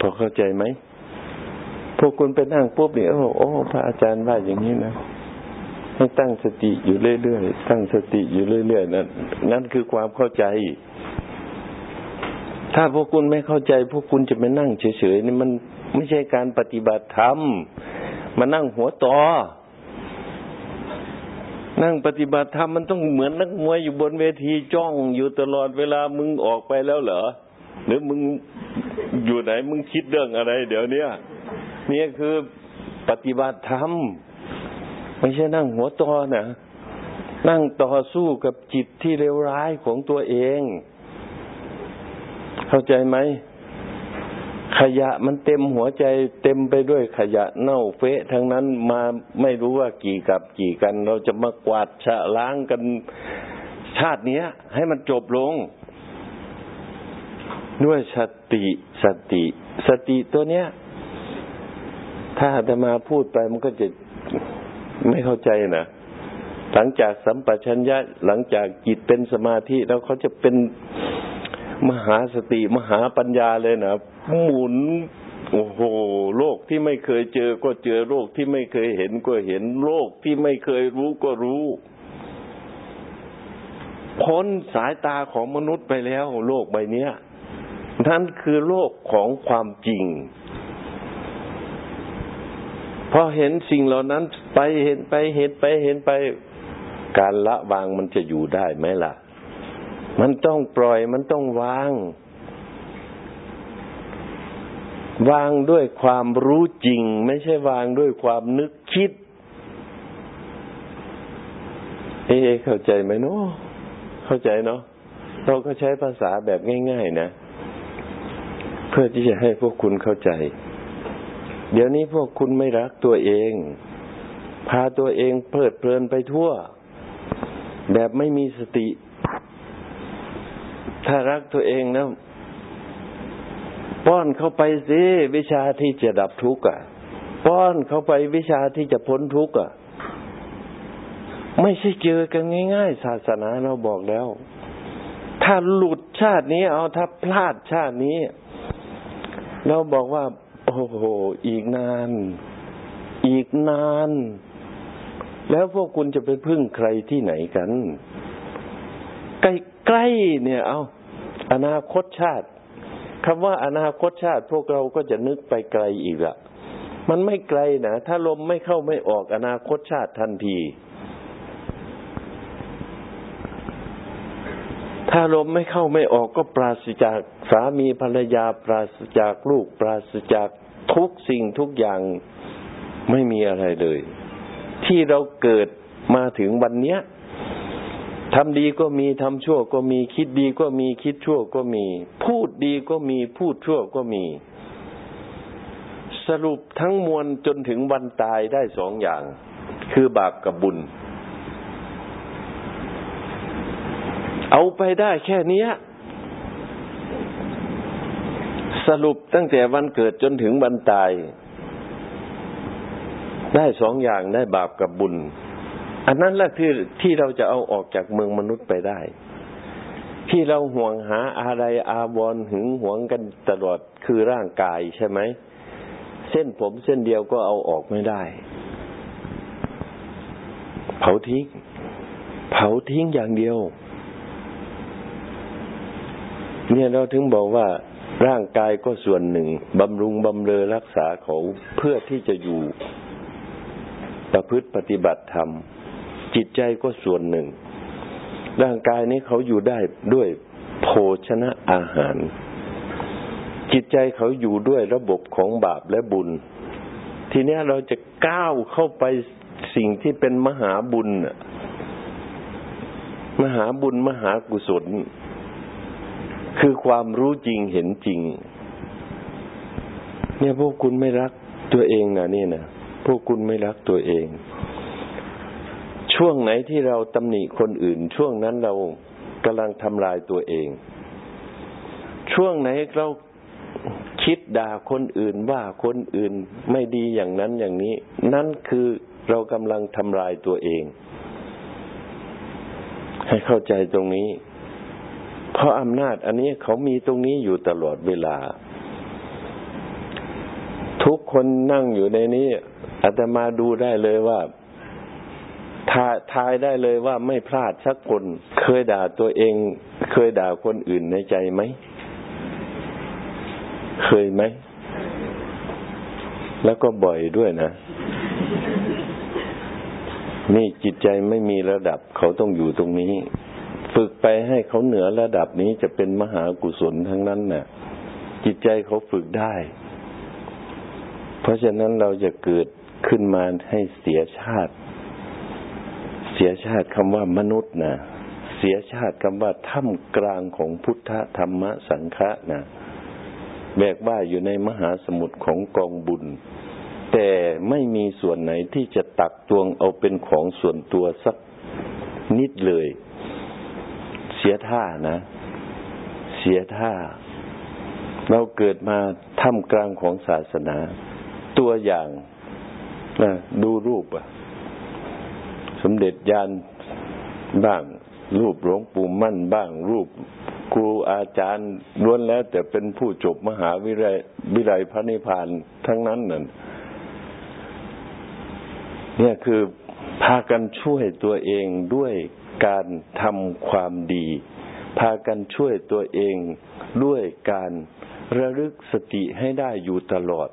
พอเข้าใจไหม พวกคุณไปนั่งปุ๊บเนี่ยโอ้พระอาจารย์ว่าอย่างนี้นะให้ตั้งสติอยู่เรื่อยๆตั้งสติอยู่เรื่อยๆนั่นนั่นคือความเข้าใจ ถ้าพวกคุณไม่เข้าใจ พวกคุณจะไปนั่งเฉยๆนี่มันไม่ใช่การปฏิบัติธรรมมานั่งหัวต่อนั่งปฏิบัติธรรมมันต้องเหมือนนักมวยอยู่บนเวทีจ้องอยู่ตลอดเวลามึงออกไปแล้วเหรอหรือมึงอยู่ไหนมึงคิดเรื่องอะไร เดี๋ยวนี้ นี่คือปฏิบัติธรรมไม่ใช่นั่งหัวตอนะนั่งต่อสู้กับจิตที่เลวร้ายของตัวเอง เข้าใจไหม ขยะมันเต็มหัวใจเต็มไปด้วยขยะเน่าเฟะทั้งนั้นมาไม่รู้ว่ากี่กับกี่กัน เราจะมากวาดชะล้างกันชาตินี้ให้มันจบลง ด้วยสติสติ สติตัวเนี้ย ถ้าจะมาพูดไปมันก็จะไม่เข้าใจนะหลังจากสัมปชัญญะหลังจากจิตเป็นสมาธิแล้วเขาจะเป็นมหาสติมหาปัญญาเลยนะหมุนโอ้โหโลกที่ไม่เคยเจอก็เจอโลกที่ไม่เคยเห็นก็เห็นโลกที่ไม่เคยรู้ก็รู้ พ้นสายตาของมนุษย์ไปแล้ว โลกใบนี้นั่นคือโลกของความจริง พอเห็นสิ่งเหล่านั้นไปเห็นไปเห็นไปเห็นไปการละวางมันจะอยู่ได้ไหมล่ะ มันต้องปล่อยมันต้องวาง วางด้วยความรู้จริง ไม่ใช่วางด้วยความนึกคิด เอ๊เข้าใจไหมเนาะเข้าใจเนาะเราก็ใช้ภาษาแบบง่าย ๆ นะ เพื่อที่จะให้พวกคุณเข้าใจ เดี๋ยวนี้พวกคุณไม่รักตัวเอง พาตัวเองเพลิดเพลินไปทั่ว แบบไม่มีสติ ถ้ารักตัวเองนะป้อนเข้าไปสิวิชาที่จะดับทุกข์อะ ป้อนเข้าไปวิชาที่จะพ้นทุกข์อะ ไม่ใช่เจอกันง่ายๆ ศาสนาเราบอกแล้ว ถ้าหลุดชาตินี้เอาถ้าพลาดชาตินี้ เราบอกว่า โอ้โห อีกนาน อีกนาน แล้วพวกคุณจะไปพึ่งใครที่ไหนกัน ใกล้ๆเนี่ย เอาอนาคตชาติคำว่าอนาคตชาติ พวกเราก็จะนึกไปไกลอีกละมันไม่ไกลนะ ถ้าลมไม่เข้าไม่ออกอนาคตชาติทันที ถ้าลมไม่เข้าไม่ออกก็ปราศจากสามีภรรยาปราศจากลูก ปราศจากทุกสิ่งทุกอย่างไม่มีอะไรเลย ที่เราเกิดมาถึงวันเนี้ยทำดีก็มีทำชั่วก็มีคิดดีก็มีคิดชั่วก็มี พูดดีก็มีพูดชั่วก็มี สรุปทั้งมวลจนถึงวันตายได้สองอย่าง คือบาปกับบุญ เอาไปได้แค่นี้สรุปตั้งแต่วันเกิดจนถึงวันตาย ได้สองอย่างได้บาปกับบุญ อันนั้นแหละที่ที่เราจะเอาออกจากเมืองมนุษย์ไปได้ ที่เราห่วงหาอะไรอาวรหึงหวงกันตลอดคือร่างกายใช่ไหม เส้นผมเส้นเดียวก็เอาออกไม่ได้ เผาทิ้ง เผาทิ้งอย่างเดียว เนี่ยเราถึงบอกว่าร่างกายก็ส่วนหนึ่งบำรุงบำเรอรักษาเขาเพื่อที่จะอยู่ประพฤติปฏิบัติธรรม จิตใจก็ส่วนหนึ่ง ร่างกายนี้เขาอยู่ได้ด้วยโภชนะอาหาร จิตใจเขาอยู่ด้วยระบบของบาปและบุญ ทีนี้เราจะก้าวเข้าไปสิ่งที่เป็นมหาบุญมหาบุญมหากุศล คือความรู้จริงเห็นจริง เนี่ยพวกคุณไม่รักตัวเองนะนี่นะพวกคุณไม่รักตัวเอง ช่วงไหนที่เราตำหนิคนอื่น ช่วงนั้นเรากำลังทำลายตัวเอง ช่วงไหนเราคิดด่าคนอื่นว่าคนอื่นไม่ดีอย่างนั้นอย่างนี้ นั่นคือเรากำลังทำลายตัวเอง ให้เข้าใจตรงนี้ เพราะอำนาจอันนี้เขามีตรงนี้อยู่ตลอดเวลา ทุกคนนั่งอยู่ในนี้อาตมาดูได้เลยว่าทายทายได้เลยว่าไม่พลาดสักคน เคยด่าตัวเอง เคยด่าคนอื่นในใจไหม เคยไหม แล้วก็บ่อยด้วยนะ นี่จิตใจไม่มีระดับเขาต้องอยู่ตรงนี้ ฝึกไปให้เขาเหนือระดับนี้จะเป็นมหากุศลทั้งนั้นนะ่ะ จิตใจเขาฝึกได้ เพราะฉะนั้นเราจะเกิดขึ้นมาให้เสียชาติ เสียชาติคำว่ามนุษย์นะเสียชาติคำว่าถ้ำกลางของพุทธธรรมสังฆะนะแบกว่าอยู่ในมหาสมุทรของกองบุญ แต่ไม่มีส่วนไหนที่จะตักตวงเอาเป็นของส่วนตัวสักนิดเลย เสียท่านะ เสียท่า เราเกิดมาท่ามกลางของศาสนา ตัวอย่างนะดูรูปอะสมเด็จยานบ้าง รูปหลวงปู่มั่นบ้าง รูปครูอาจารย์ล้วนแล้ว แต่เป็นผู้จบมหาวิทยาวิไลพระนิพพานทั้งนั้นนั่นเนี่ยคือพากันช่วยตัวเองด้วย การทำความดี พากันช่วยตัวเองด้วยการระลึกสติให้ได้อยู่ตลอด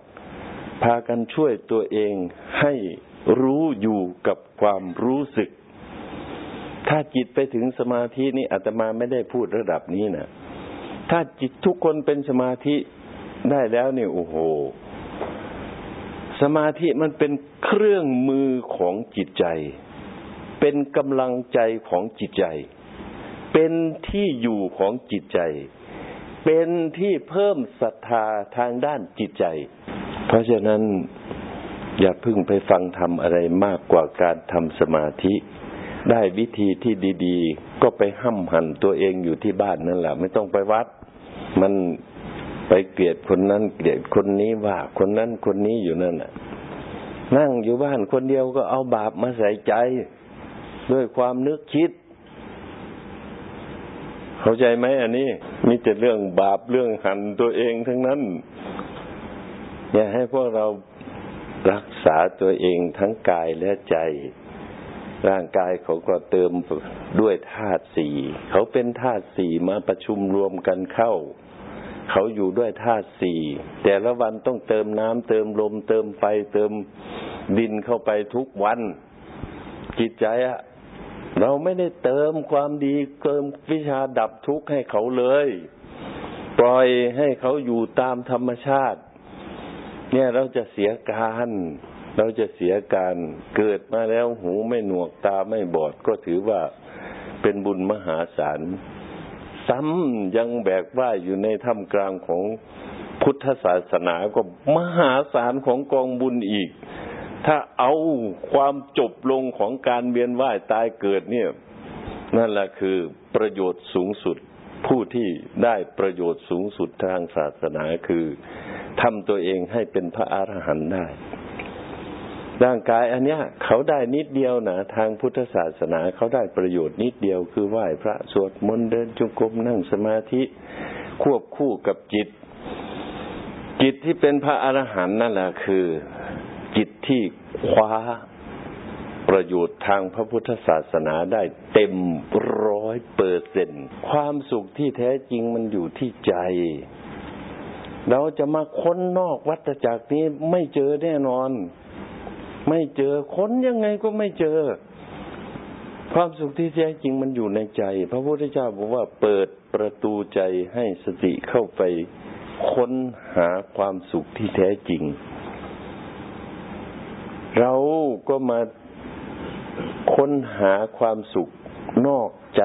พากันช่วยตัวเองให้รู้อยู่กับความรู้สึก ถ้าจิตไปถึงสมาธินี่อาตมาไม่ได้พูดระดับนี้นะถ้าจิตทุกคนเป็นสมาธิได้แล้วเนี่ยโอ้โห สมาธิมันเป็นเครื่องมือของจิตใจ เป็นกำลังใจของจิตใจ เป็นที่อยู่ของจิตใจ เป็นที่เพิ่มศรัทธาทางด้านจิตใจ เพราะฉะนั้นอย่าพึ่งไปฟังทำอะไรมากกว่าการทำสมาธิ ได้วิธีที่ดีๆ ก็ไปห้ำหันตัวเองอยู่ที่บ้านนั่นแหละ ไม่ต้องไปวัด มันไปเกลียดคนนั้นเกลียดคนนี้ว่าคนนั้นคนนี้อยู่นั่นน่ะ นั่งอยู่บ้านคนเดียวก็เอาบาปมาใส่ใจ ด้วยความนึกคิด เข้าใจไหมอันนี้ มีแต่เรื่องบาปเรื่องหันตัวเองทั้งนั้น อย่าให้พวกเรารักษาตัวเองทั้งกายและใจ ร่างกายเขาก็เติมด้วยธาตุสี่เขาเป็นธาตุสี่มาประชุมรวมกันเข้า เขาอยู่ด้วยธาตุสี่แต่ละวันต้องเติมน้ำเติมลม เติมไฟเติมดินเข้าไปทุกวัน จิตใจอะ เราไม่ได้เติมความดีเติมวิชาดับทุกข์ให้เขาเลย ปล่อยให้เขาอยู่ตามธรรมชาติ เนี่ยเราจะเสียการเราจะเสียการเกิดมาแล้วหูไม่หนวกตาไม่บอดก็ถือว่าเป็นบุญมหาศาลซ้ำยังแบกว่าอยู่ในถ้ำกลางของพุทธศาสนาก็มหาศาลของกองบุญอีก ถ้าเอาความจบลงของการเวียนว่ายตายเกิดเนี่ย นั่นแหละคือประโยชน์สูงสุดผู้ที่ได้ประโยชน์สูงสุดทางศาสนาคือทำตัวเองให้เป็นพระอรหันต์ได้ ร่างกายอันเนี้ย เขาได้นิดเดียวนะทางพุทธศาสนาเขาได้ประโยชน์นิดเดียวคือไหว้พระสวดมนต์เดินจงกรมนั่งสมาธิควบคู่กับจิต จิตที่เป็นพระอรหันต์นั่นแหละคือ จิตที่คว้าประโยชน์ทางพระพุทธศาสนาได้เต็มร้อยเปอร์เซ็นความสุขที่แท้จริงมันอยู่ที่ใจ เราจะมาค้นนอกวัฏจักรนี้ไม่เจอแน่นอน ไม่เจอค้นยังไงก็ไม่เจอ ความสุขที่แท้จริงมันอยู่ในใจ พระพุทธเจ้าบอกว่าเปิดประตูใจให้สติเข้าไปค้นหาความสุขที่แท้จริง เราก็มาค้นหาความสุขนอกใจ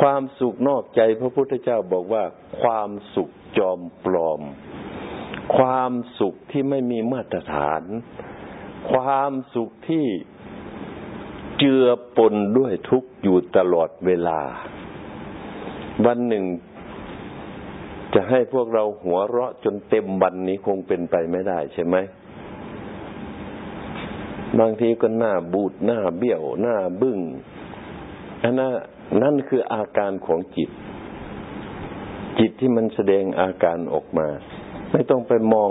ความสุขนอกใจ พระพุทธเจ้าบอกว่า ความสุขจอมปลอม ความสุขที่ไม่มีมาตรฐาน ความสุขที่เจือปนด้วยทุกข์อยู่ตลอดเวลา วันหนึ่ง จะให้พวกเราหัวเราะจนเต็มวันนี้คงเป็นไปไม่ได้ใช่ไหม บางทีก็หน้าบูดหน้าเบี้ยว หน้าบึง้งอันนั้นนั่นคืออาการของจิต จิตที่มันแสดงอาการออกมา ไม่ต้องไปมอง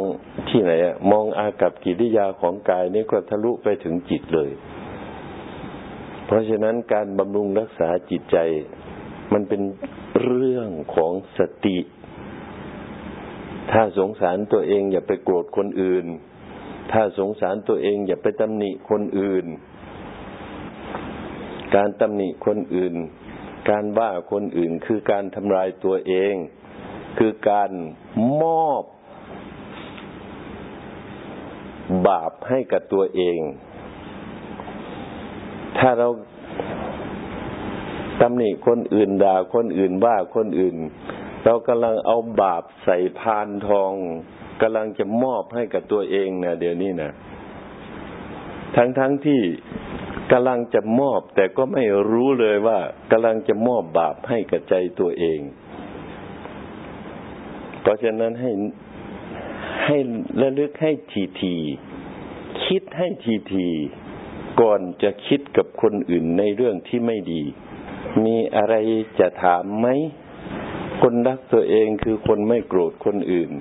ที่ไหนอะมองอากับกิริยาของกายนี่ก็ทะลุไปถึงจิตเลย เพราะฉะนั้นการบำรุงรักษาจิตใจ มันเป็นเรื่องของสติ ถ้าสงสารตัวเองอย่าไปโกรธคนอื่น ถ้าสงสารตัวเองอย่าไปตำหนิคนอื่น การตำหนิคนอื่น การว่าคนอื่นคือการทำลายตัวเอง คือการมอบ บาปให้กับตัวเอง ถ้าเราตำหนิคนอื่นด่าคนอื่นว่าคนอื่น เรากำลังเอาบาปใส่พานทอง กำลังจะมอบให้กับตัวเองนะเดี๋ยวนี้นะทั้งทั้งที่กำลังจะมอบ แต่ก็ไม่รู้เลยว่ากำลังจะมอบบาปให้กับใจตัวเอง เพราะฉะนั้นให้ให้ระลึกให้ทีทีคิดให้ทีทีก่อนจะคิดกับคนอื่นในเรื่องที่ไม่ดี มีอะไรจะถามไหมคนรักตัวเองคือคนไม่โกรธคนอื่น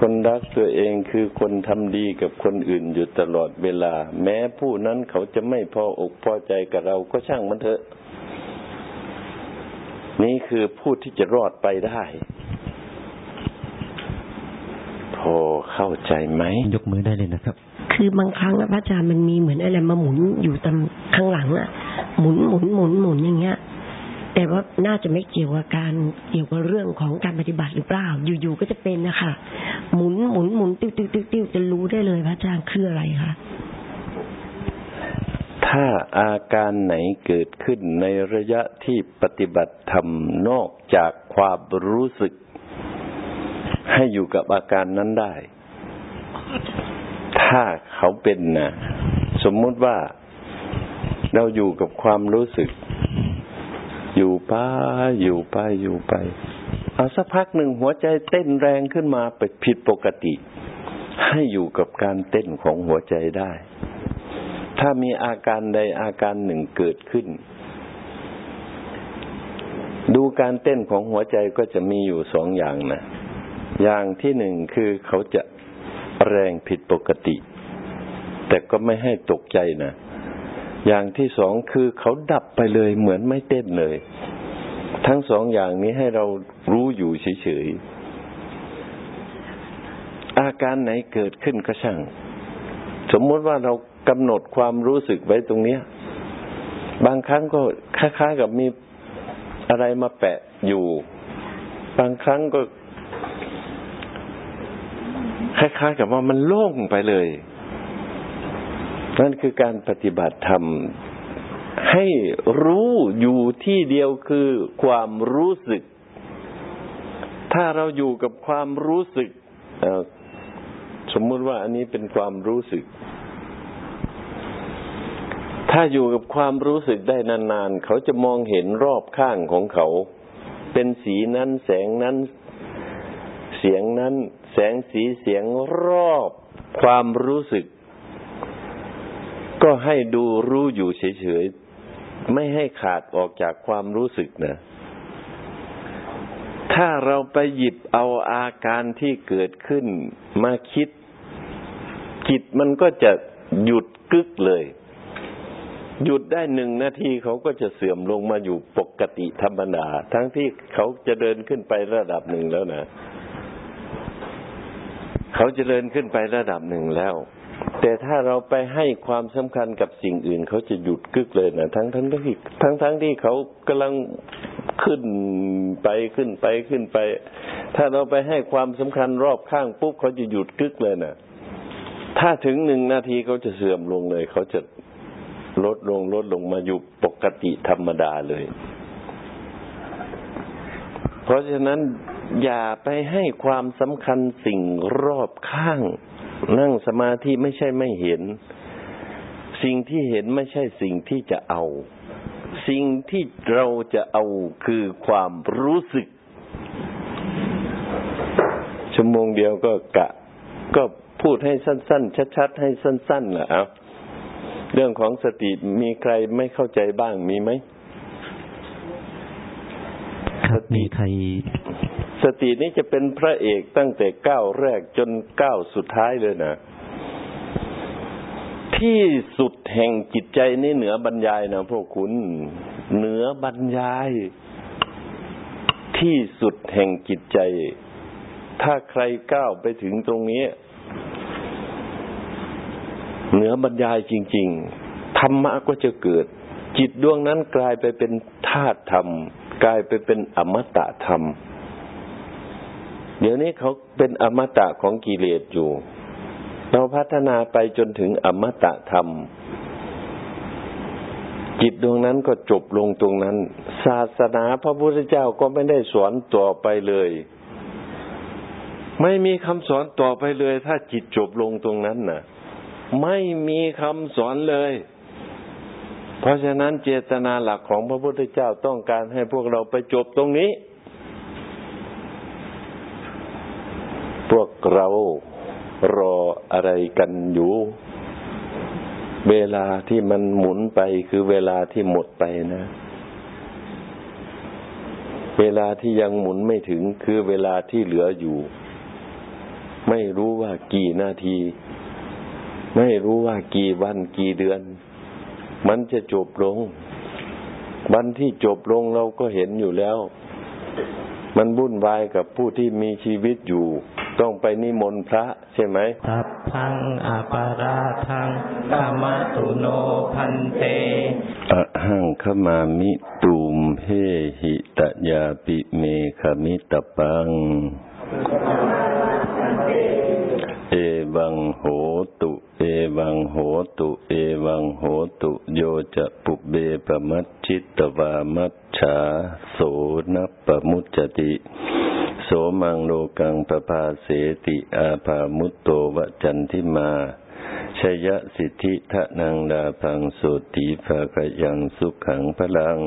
คนรักตัวเองคือคนทำดีกับคนอื่นอยู่ตลอดเวลา แม้ผู้นั้นเขาจะไม่พออกพอใจกับเราก็ช่างมันเถอะ นี่คือผู้ที่จะรอดไปได้พอเข้าใจไหมยกมือได้เลยนะครับ คือบางครั้งพระอาจารย์มันมีเหมือนอะไรมาหมุนอยู่ตามข้างหลังอะหมุนหมุนหมุนหมุนอย่างเงี้ยแต่ว่าน่าจะไม่เกี่ยวกับการเกี่ยวกับเรื่องของการปฏิบัติหรือเปล่า อยู่ๆก็จะเป็นนะคะ หมุนหมุนหมุนติ้วติ้วติ้วติ้วจะรู้ได้เลยพระอาจารย์คืออะไรคะถ้าอาการไหนเกิดขึ้นในระยะที่ปฏิบัติธรรมนอกจากความรู้สึก ให้อยู่กับอาการนั้นได้ ถ้าเขาเป็นนะสมมุติว่าเราอยู่กับความรู้สึก อยู่ไปอยู่ไปอยู่ไป เอาสักพักหนึ่งหัวใจเต้นแรงขึ้นมาไปผิดปกติ ให้อยู่กับการเต้นของหัวใจได้ ถ้ามีอาการใดอาการหนึ่งเกิดขึ้น ดูการเต้นของหัวใจก็จะมีอยู่สองอย่างนะ อย่างที่หนึ่งคือเขาจะแรงผิดปกติ แต่ก็ไม่ให้ตกใจนะอย่างที่สองคือเขาดับไปเลยเหมือนไม่เต้นเลย ทั้งสองอย่างนี้ให้เรารู้อยู่เฉยๆ อาการไหนเกิดขึ้นก็ช่าง สมมติว่าเรากำหนดความรู้สึกไว้ตรงเนี้ย บางครั้งก็คล้ายๆกับมีอะไรมาแปะอยู่ บางครั้งก็คล้ายๆกับว่ามันโล่งไปเลย นั่นคือการปฏิบัติธรรม ให้รู้อยู่ที่เดียวคือความรู้สึก ถ้าเราอยู่กับความรู้สึกสมมุติว่าอันนี้เป็นความรู้สึก ถ้าอยู่กับความรู้สึกได้นานๆ เขาจะมองเห็นรอบข้างของเขา เป็นสีนั้นแสงนั้น เสียงนั้น แสงสีเสียงรอบความรู้สึก ก็ให้ดูรู้อยู่เฉยๆ ไม่ให้ขาดออกจากความรู้สึกนะถ้าเราไปหยิบเอาอาการที่เกิดขึ้นมาคิด จิตมันก็จะหยุดกึกเลย หยุดได้หนึ่งนาทีเขาก็จะเสื่อมลงมาอยู่ปกติธรรมดา ทั้งที่เขาจะเดินขึ้นไประดับหนึ่งแล้วนะ เขาจะเดินขึ้นไประดับหนึ่งแล้ว แต่ถ้าเราไปให้ความสำคัญกับสิ่งอื่น เขาจะหยุดกึกเลยนะทั้งทั้งที่ทั้งทั้งที่เขากำลังขึ้นไปขึ้นไปขึ้นไป ถ้าเราไปให้ความสำคัญรอบข้างปุ๊บเขาจะหยุดกึกเลยนะถ้าถึงหนึ่งนาทีเขาจะเสื่อมลงเลย เขาจะลดลงลดลงมาอยู่ปกติธรรมดาเลย เพราะฉะนั้นอย่าไปให้ความสำคัญสิ่งรอบข้าง นั่งสมาธิไม่ใช่ไม่เห็น สิ่งที่เห็นไม่ใช่สิ่งที่จะเอา สิ่งที่เราจะเอาคือความรู้สึก ชั่วโมงเดียวก็กะ ก็พูดให้สั้น ๆ ชัดๆ ให้สั้นๆนะเอาเรื่องของสติมีใครไม่เข้าใจบ้างมีไหมครับมีใคร สตินี้จะเป็นพระเอกตั้งแต่ก้าวแรกจนก้าวสุดท้ายเลยนะ ที่สุดแห่งจิตใจนี่เหนือบรรยายนะพวกคุณ เหนือบรรยาย ที่สุดแห่งจิตใจ ถ้าใครก้าวไปถึงตรงนี้ เหนือบรรยายจริง ๆ ธรรมะก็จะเกิด จิตดวงนั้นกลายไปเป็นธาตุธรรม กลายไปเป็นอมตะธรรม เดี๋ยวนี้เขาเป็นอมตะของกิเลสอยู่ เราพัฒนาไปจนถึงอมตะธรรม จิตดวงนั้นก็จบลงตรงนั้น ศาสนาพระพุทธเจ้าก็ไม่ได้สอนต่อไปเลย ไม่มีคำสอนต่อไปเลย ถ้าจิตจบลงตรงนั้นน่ะ ไม่มีคำสอนเลยเพราะฉะนั้นเจตนาหลักของพระพุทธเจ้าต้องการให้พวกเราไปจบตรงนี้ พวกเรารออะไรกันอยู่ เวลาที่มันหมุนไปคือเวลาที่หมดไปนะ เวลาที่ยังหมุนไม่ถึงคือเวลาที่เหลืออยู่ ไม่รู้ว่ากี่นาที ไม่รู้ว่ากี่วันกี่เดือน มันจะจบลง วันที่จบลงเราก็เห็นอยู่แล้ว มันวุ่นวายกับผู้ที่มีชีวิตอยู่ ต้องไปนิมนต์พระใช่ไหมทับพังอาปาราทังขมาตุโนพันเตอะหังขมามิตุมเพหิตยาปิเมขมิตปัง เอวังโหตุ เอวังโหตุ เอวังโหตุ โยจะปุเบปมัชชิตวามัชชาโสนปมุจติโสมังโลกังปภาเสติอาภามุตโตวจันทิมาชยสิทธิทะนังดาพังสุติภากยังสุขังพลัง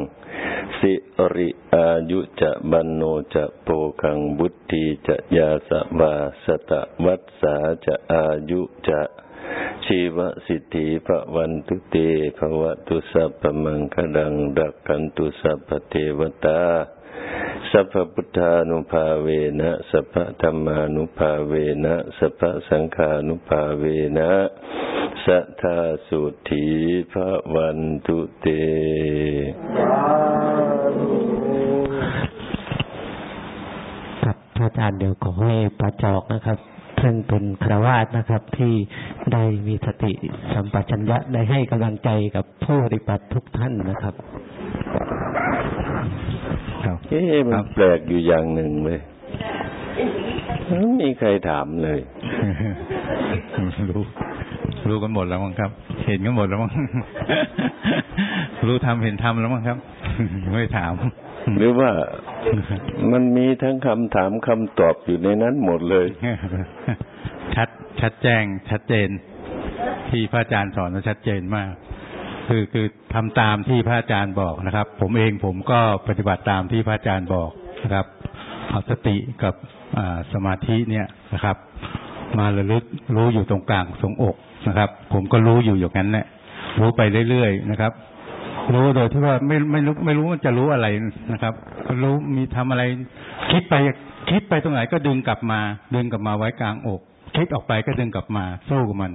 สิริอายุจะบันโนจะโปคังบุตติจะยาสวาสตะวัสสาจะอายุจะชีวสิทธิพระวันตุเตภวตุสัพพมังคดังรักขันตุสัพพเทวตา สัพพุทธานุภาเวนะสัพพธรรมานุภาเวนะสัพพสังฆานุภาเวนะสัทธาสุธีพระวันตุเต ครับพระอาจารย์เดี๋ยวขอให้ประจอกนะครับ ซึ่งเป็นครวาสนะครับที่ได้มีสติสัมปชัญญะได้ให้กำลังใจกับผู้ปฏิบัติทุกท่านนะครับ ครับเอ๊ะมันแปลกอยู่อย่างหนึ่งเลยไม่มีใครถามเลยรู้รู้กันหมดแล้วมั้งครับ เห็นกันหมดแล้วมั้งรู้ทำเห็นทำแล้วมั้งครับ ไม่ถาม หรือว่ามันมีทั้งคำถามคำตอบอยู่ในนั้นหมดเลย ชัดชัดแจ้งชัดเจน ที่พระอาจารย์สอนชัดเจนมาก คือคือทำตามที่พระอาจารย์บอกนะครับ ผมเองผมก็ปฏิบัติตามที่พระอาจารย์บอกนะครับเอาสติกับสมาธิเนี่ยนะครับ มาระลึกรู้อยู่ตรงกลางตรงอกนะครับ ผมก็รู้อยู่อย่างนั้นแหละรู้ไปเรื่อยๆนะครับ รู้โดยที่ว่าไม่ไม่รู้ไม่รู้มันจะรู้อะไรนะครับรู้มีทำอะไร คิดไปคิดไปตรงไหนก็ดึงกลับมา ดึงกลับมาไว้กลางอก คิดออกไปก็ดึงกลับมาสู้กับมัน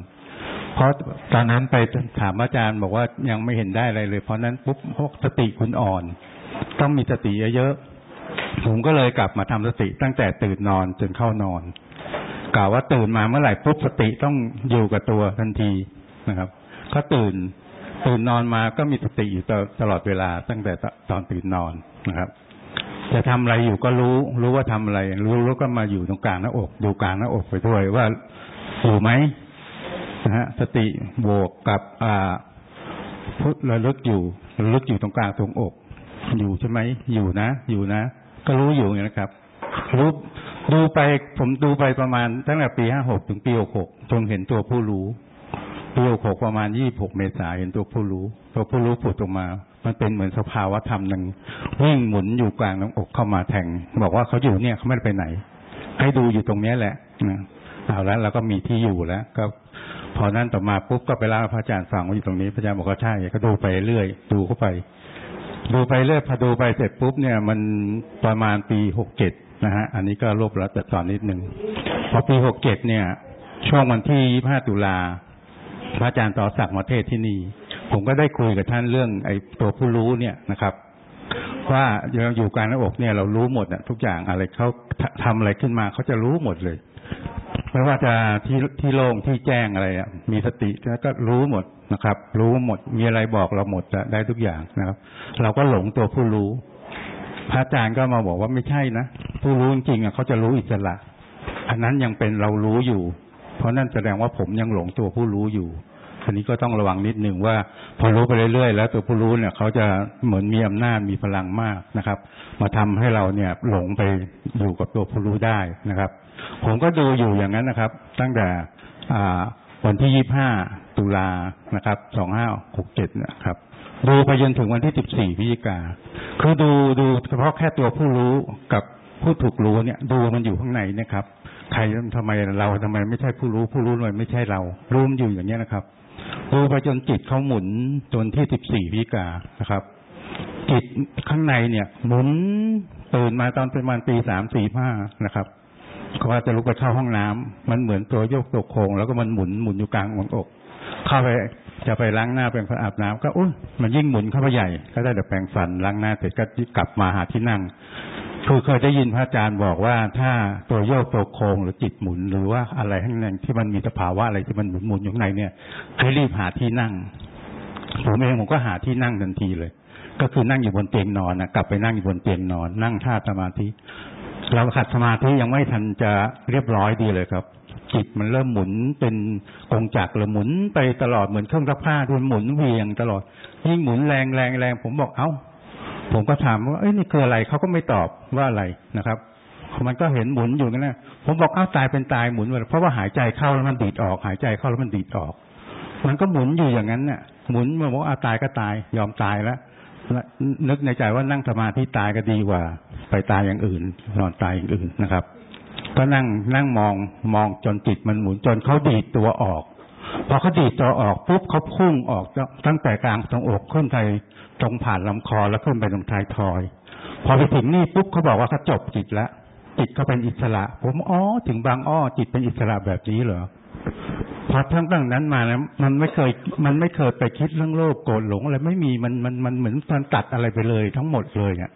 เพราะตอนนั้นไปถามอาจารย์บอกว่ายังไม่เห็นได้อะไรเลย เพราะนั้นปุ๊บพวกสติคุณอ่อน ต้องมีสติเยอะๆผมก็เลยกลับมาทำสติตั้งแต่ตื่นนอนจนเข้านอนกล่าวว่าตื่นมาเมื่อไหร่ปุ๊บสติต้องอยู่กับตัวทันทีนะครับก็ตื่นตื่นนอนมาก็มีสติอยู่ตลอดเวลา ตั้งแต่ตอนตื่นนอนนะครับจะทำอะไรอยู่ก็รู้ รู้ว่าทำอะไร รู้แล้วก็มาอยู่ตรงกลางหน้าอก ดูกลางหน้าอกไปด้วยว่าอยู่ไหม นะฮะสติบวกกับอ่าพุทระลึกอยู่ระลึกอยู่ตรงกลางตรงอก อยู่ใช่ไหมอยู่นะ อยู่นะ ก็รู้อยู่อย่างนะครับ รู้ดูไปผมดูไปประมาณตั้งแต่ปีห้าหกถึงปีหกหกจนเห็นตัวผู้รู้ปีหกหกประมาณยี่หกเมษายนเห็นตัวผู้รู้ ตัวผู้รู้ผุดออกมา มันเป็นเหมือนสภาวะธรรมหนึ่งวิ่งหมุนอยู่กลางน้ำอกเข้ามาแทงบอกว่าเขาอยู่เนี่ยเขาไม่ได้ไปไหน ให้ดูอยู่ตรงนี้แหละนะเอาแล้วเราก็มีที่อยู่แล้ว ก็ พอนั้นต่อมาปุ๊บก็ไปเล่าพระอาจารย์ฟังว่าอยู่ตรงนี้พระอาจารย์บอกว่าใช่ก็ดูไปเรื่อย ดูเข้าไป ดูไปเรื่อยพอดูไปเสร็จปุ๊บเนี่ย มันประมาณปีหกเจ็ดนะฮะ อันนี้ก็รวบรัดแต่ตอนนิดนึงพอปีหกเจ็ดเนี่ย ช่วงวันที่ยี่ห้าตุลาพระอาจารย์ต่อศักดิ์มาเทศที่นี่ ผมก็ได้คุยกับท่านเรื่อง ไอ้ตัวผู้รู้เนี่ยนะครับ ว่าเราอยู่กลางหน้าอกเนี่ยเรารู้หมดอะทุกอย่างอะไรเขาทำอะไรขึ้นมาเขาจะรู้หมดเลย ไม่ว่าจะที่ที่โล่งที่แจ้งอะไรอะมีสติแล้วก็รู้หมดนะครับ รู้หมดมีอะไรบอกเราหมดได้ทุกอย่างนะครับ เราก็หลงตัวผู้รู้ พระอาจารย์ก็มาบอกว่าไม่ใช่นะผู้รู้จริงอะเขาจะรู้อิสระ อันนั้นยังเป็นเรารู้อยู่ เพราะนั่นแสดงว่าผมยังหลงตัวผู้รู้อยู่อันนี้ก็ต้องระวังนิดหนึ่งว่า พอรู้ไปเรื่อยๆแล้วตัวผู้รู้เนี่ยเขาจะเหมือนมีอำนาจมีพลังมากนะครับ มาทำให้เราเนี่ยหลงไปอยู่กับตัวผู้รู้ได้นะครับ ผมก็ดูอยู่อย่างนั้นนะครับ ตั้งแต่วันที่ยี่ห้าตุลานะครับสองห้าหกเจ็ดนะครับ ดูไปจนถึงวันที่สิบสี่พิจิกาคือดูดูเฉพาะแค่ตัวผู้รู้กับผู้ถูกรู้เนี่ย ดูมันอยู่ข้างในนะครับ ใครทำไมเราทำไมไม่ใช่ผู้รู้ ผู้รู้เลยไม่ใช่เรารู้มอยู่อย่างเนี้นะครับ ดูไปจนจิตเขาหมุนจนที่สิบสี่พิจิกานะครับจิตข้างในเนี่ย หมุนตื่นมาตอนประมาณปีสามสี่ห้านะครับ ว่าจะลุกไปเข้าห้องน้ำมันเหมือนตัวโยกตัวโค้งแล้วก็มันหมุนหมุนอยู่กลางอกอก เข้าไปจะไปล้างหน้าเป็นอาบน้ำก็อุ้ยมันยิ่งหมุนเข้าไปใหญ่ ก็ได้แต่แปรงฟันล้างหน้าเสร็จก็กลับมาหาที่นั่งคือเคยได้ยินพระอาจารย์บอกว่าถ้าตัวโยกตัวโค้งหรือจิตหมุน หรือว่าอะไรข้างในที่มันมีสภาวะอะไรที่มันหมุนหมุนอยู่ข้างในเนี่ยให้รีบหาที่นั่งผมเองผมก็หาที่นั่งทันทีเลย ก็คือนั่งอยู่บนเตียงนอนนะกลับไปนั่งอยู่บนเตียงนอน นั่งท่าสมาธิ เราขัดสมาธิยังไม่ทันจะเรียบร้อยดีเลยครับ จิตมันเริ่มหมุนเป็นกงจักรเลยหมุนไปตลอดเหมือนเครื่องซักผ้าด้วยหมุนเวียงตลอดยิ่งหมุนแรงแรงแรงผมบอกเอ้า ผมก็ถามว่าเอ้ยนี่คืออะไรเขาก็ไม่ตอบว่าอะไรนะครับมันก็เห็นหมุนอยู่นั่นแหละผมบอกเอ้าตายเป็นตายหมุนเพราะว่าหายใจเข้าแล้วมันดีดออก หายใจเข้าแล้วมันดีดออก มันก็หมุนอยู่อย่างนั้นเนี่ยหมุนมาบอกอาตายก็ตาย ยอมตายแล้ว นึกในใจว่านั่งสมาธิตายก็ดีกว่า ไปตายอย่างอื่นนอนตายอย่างอื่นนะครับ ก็นั่งนั่งมองมองจนจิตมันหมุนจนเขาดีดตัวออกพอเขาดีดตัวออกปุ๊บเขาพุ่งออกตั้งแต่กลางตรงอกขึ้นไปตรงผ่านลำคอแล้วขึ้นไปตรงท้ายทอย พอไปถึงนี่ปุ๊บเขาบอกว่าเขาจบจิตแล้วจิตเขาเป็นอิสระ ผมอ๋อถึงบางอ้อจิตเป็นอิสระแบบนี้เหรอ พอทั้งตั้งนั้นมาแล้วมันไม่เคย มันไม่เคยไปคิดเรื่องโลภโกรธหลงอะไรไม่มีมันมันมันเหมือนมันตัดอะไรไปเลย ทั้งหมดเลยอะ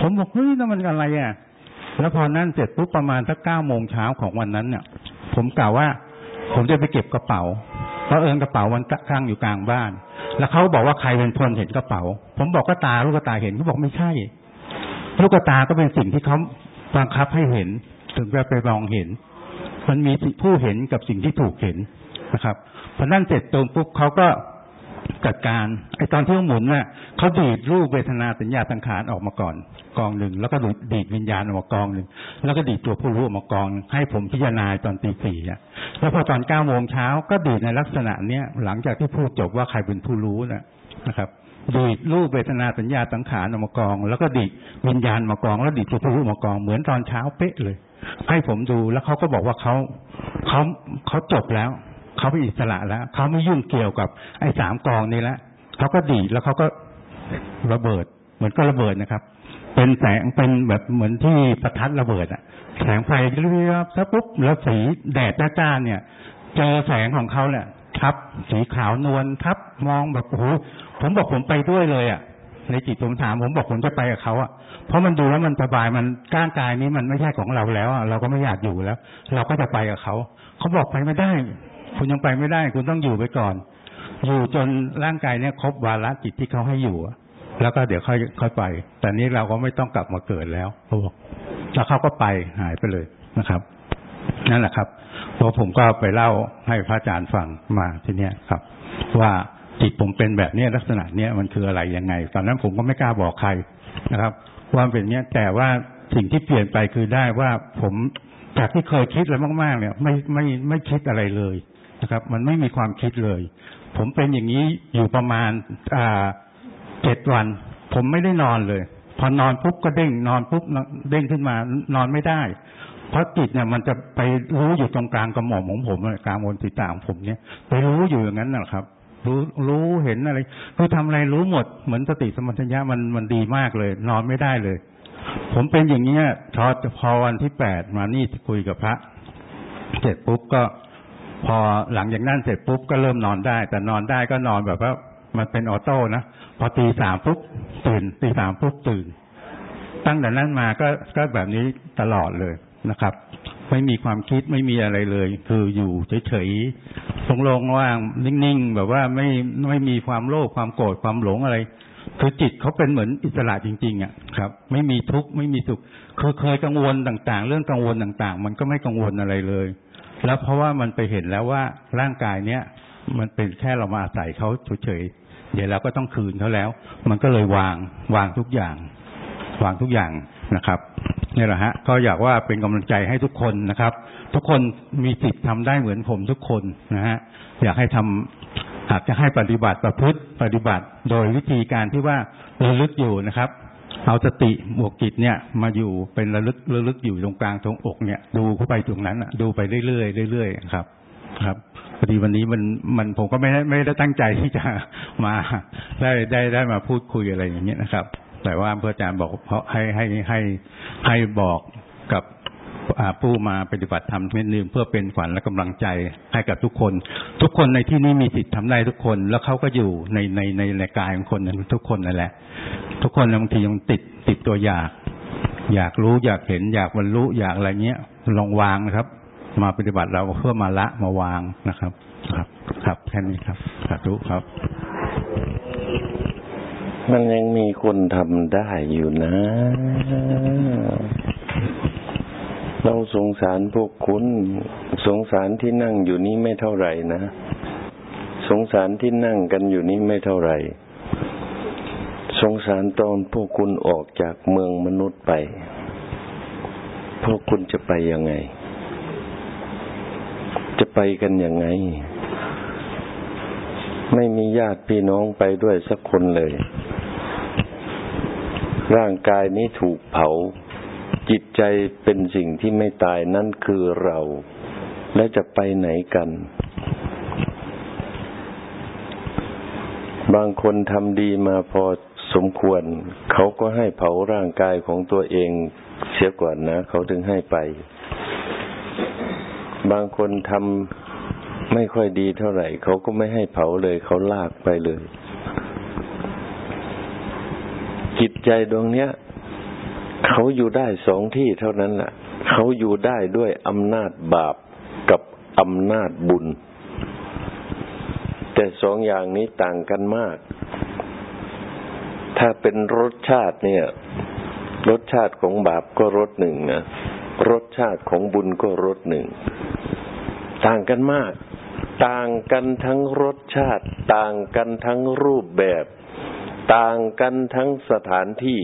ผมบอกเฮ้ยนั่นมันอะไรอะแล้วพอนั่นเสร็จปุ๊บประมาณสักเก้าโมงเช้าของวันนั้นเนี่ย ผมกล่าวว่า ผมจะไปเก็บกระเป๋าเพราะเอิญกระเป๋ามันข้างอยู่กลางบ้าน แล้วเขาบอกว่าใครเป็นคนเห็นกระเป๋า ผมบอกก็ตาลูกตาเห็นเขาบอกไม่ใช่ ลูกตาก็เป็นสิ่งที่เขาบังคับให้เห็น ถึงจะไปมองเห็น มันมีผู้เห็นกับสิ่งที่ถูกเห็นนะครับพอนั่นเสร็จตรงปุ๊บเขาก็จัดการไอ้ตอนที่เขาหมุนเนี่ยเขาดีดรูปเวทนาสัญญาสังขารออกมาก่อนกองหนึ่งแล้วก็ดีดวิญญาณออกมากองหนึ่งแล้วก็ดีดตัวผู้รู้ออกมากอง ให้ผมพิจารณาตอนตีสี่อะแล้วพอตอนเก้าโมงเช้าก็ดีดในลักษณะเนี้ยหลังจากที่พูดจบว่าใครเป็นผู้รู้นะนะครับดีดรูปเวทนาสัญญาสังขารออกมากอง แล้วก็ดีดวิญญาณมากอง แล้วดีดตัวผู้รู้ออกมากอง เหมือนตอนเช้าเป๊ะเลย ให้ผมดูแล้วเขาก็บอกว่าเขาเขาเขาจบแล้วเขาเป็นอิสระแล้วเขาไม่ยุ่งเกี่ยวกับไอ้สามกองนี้แล้วเขาก็ดีแล้วเขาก็ระเบิด เหมือนก็ระเบิดนะครับ เป็นแสงเป็นแบบเหมือนที่ประทัดระเบิดอะแสงไฟเรียบๆซะปุ๊บแล้วสีแดดจ้าๆเนี่ย เจอแสงของเขาเนี่ยทับสีขาวนวลทับมองแบบโอ้โหผมบอกผมไปด้วยเลยอะ ในจิตผมถามผมบอกผมจะไปกับเขาอะเพราะมันดูแล้วมันสบายมันก้างกายนี้มันไม่ใช่ของเราแล้วเราก็ไม่อยากอยู่แล้ว เราก็จะไปกับเขาเขาบอกไปไม่ได้ คุณยังไปไม่ได้ คุณต้องอยู่ไปก่อน อยู่จนร่างกายเนี่ยครบวาระจิตที่เขาให้อยู่แล้วก็เดี๋ยวค่อยค่อยไป แต่นี้เราก็ไม่ต้องกลับมาเกิดแล้วเขาบอกแล้วเขาก็ไปหายไปเลยนะครับ นั่นแหละครับพอผมก็ไปเล่าให้พระอาจารย์ฟังมาทีเนี้ยครับ ว่า จิตผมเป็นแบบนี้ลักษณะเนี้ยมันคืออะไรยังไง ตอนนั้นผมก็ไม่กล้าบอกใครนะครับ คว่าเป็นเนี้ยแต่ว่าสิ่งที่เปลี่ยนไปคือได้ว่าผมจากที่เคยคิดอะไรมากๆ เนี่ย ไม่ไม่ไม่คิดอะไรเลยนะครับ มันไม่มีความคิดเลย ผมเป็นอย่างนี้อยู่ประมาณอ่าเจ็ดวัน ผมไม่ได้นอนเลย พอนอนปุ๊บก็เด้งนอนปุ๊บเด้งขึ้นมานอนไม่ได้ เพราะจิตเนี่ยมันจะไปรู้อยู่ตรงกลางกระหม่อมของผมกลางบนติตาของผมเนี่ย ไปรู้อยู่อย่างนั้นนะครับ รู้รู้เห็นอะไร คือทำอะไรรู้หมด เหมือนสติสมัญญะมันมันดีมากเลย นอนไม่ได้เลย ผมเป็นอย่างเนี้ยพอพอวันที่แปดมานี่คุยกับพระ เสร็จปุ๊บก็ พอหลังจากนั้นเสร็จปุ๊บก็เริ่มนอนได้ แต่นอนได้ก็นอนแบบว่ามันเป็นออโต้นะพอตีสามปุ๊บตื่นตีสามปุ๊บตื่น ตั้งแต่นั้นมาก็ก็แบบนี้ตลอดเลยนะครับ ไม่มีความคิดไม่มีอะไรเลย คืออยู่เฉยๆโล่งว่างนิ่งๆแบบว่าไม่ไม่มีความโลภความโกรธความหลงอะไร คือจิตเขาเป็นเหมือนอิสระจริง ๆ อะ ครับ ไม่มีทุกข์ไม่มีสุขคือเคยกังวลต่าง ๆ เรื่องกังวลต่าง ๆ มันก็ไม่กังวลอะไรเลย แล้วเพราะว่ามันไปเห็นแล้วว่าร่างกายเนี้ยมันเป็นแค่เรามาอาศัยเขาเฉยๆเดี๋ยวเราก็ต้องคืนเขาแล้ว มันก็เลยวางวางทุกอย่าง วางทุกอย่างนะครับ นี่แหละฮะ ก็อยากว่าเป็นกำลังใจให้ทุกคนนะครับ ทุกคนมีสิทธิ์ทำได้เหมือนผมทุกคนนะฮะอยากให้ทำหากจะให้ปฏิบัติประพฤติปฏิบัติ โดยวิธีการที่ว่าระลึกอยู่นะครับ เอาสติบวกจิตเนี่ย มาอยู่เป็นระลึกระลึกอยู่ตรงกลางตรงอกเนี่ย ดูเข้าไปตรงนั้นอะดูไปเรื่อยๆเรื่อยๆครับครับพอดีวันนี้มันมันผมก็ไม่ได้ไม่ได้ตั้งใจที่จะมาได้ได้ได้มาพูดคุยอะไรอย่างเงี้ยนะครับ แต่ว่าพระอาจารย์บอกเพราะให้ให้ให้ให้บอกกับผู้มาปฏิบัติธรรมเม็ดนึงเพื่อเป็นฝันและกำลังใจให้กับทุกคน ทุกคนในที่นี้มีสิทธิ์ทำได้ทุกคน แล้วเขาก็อยู่ในในในในกายของคนนั้นทุกคนนั่นแหละ ทุกคนบางทียังติดติดตัวอยาก อยากรู้อยากเห็นอยากบรรลุอยากอะไรเงี้ยลองวางนะครับ มาปฏิบัติเราเพื่อมาละมาวางนะครับ ครับ ครับแค่นี้ครับสาธุครับ มันยังมีคนทำได้อยู่นะ เราสงสารพวกคุณ สงสารที่นั่งอยู่นี้ไม่เท่าไหร่นะ สงสารที่นั่งกันอยู่นี้ไม่เท่าไหร่ สงสารตอนพวกคุณออกจากเมืองมนุษย์ไป พวกคุณจะไปยังไง จะไปกันยังไง ไม่มีญาติพี่น้องไปด้วยสักคนเลย ร่างกายนี้ถูกเผา จิตใจเป็นสิ่งที่ไม่ตายนั่นคือเรา และจะไปไหนกัน บางคนทำดีมาพอสมควร เขาก็ให้เผาร่างกายของตัวเองเสียก่อนนะ เขาถึงให้ไป บางคนทำไม่ค่อยดีเท่าไหร่ เขาก็ไม่ให้เผาเลย เขาลากไปเลย จิต ใจดวงเนี้ยเขาอยู่ได้สองที่เท่านั้นแหละเขาอยู่ได้ด้วยอำนาจบาปกับอำนาจบุญ แต่สองอย่างนี้ต่างกันมาก ถ้าเป็นรสชาติเนี่ย รสชาติของบาปก็รสหนึ่งนะรสชาติของบุญก็รสหนึ่ง ต่างกันมาก ต่างกันทั้งรสชาติ ต่างกันทั้งรูปแบบ ต่างกันทั้งสถานที่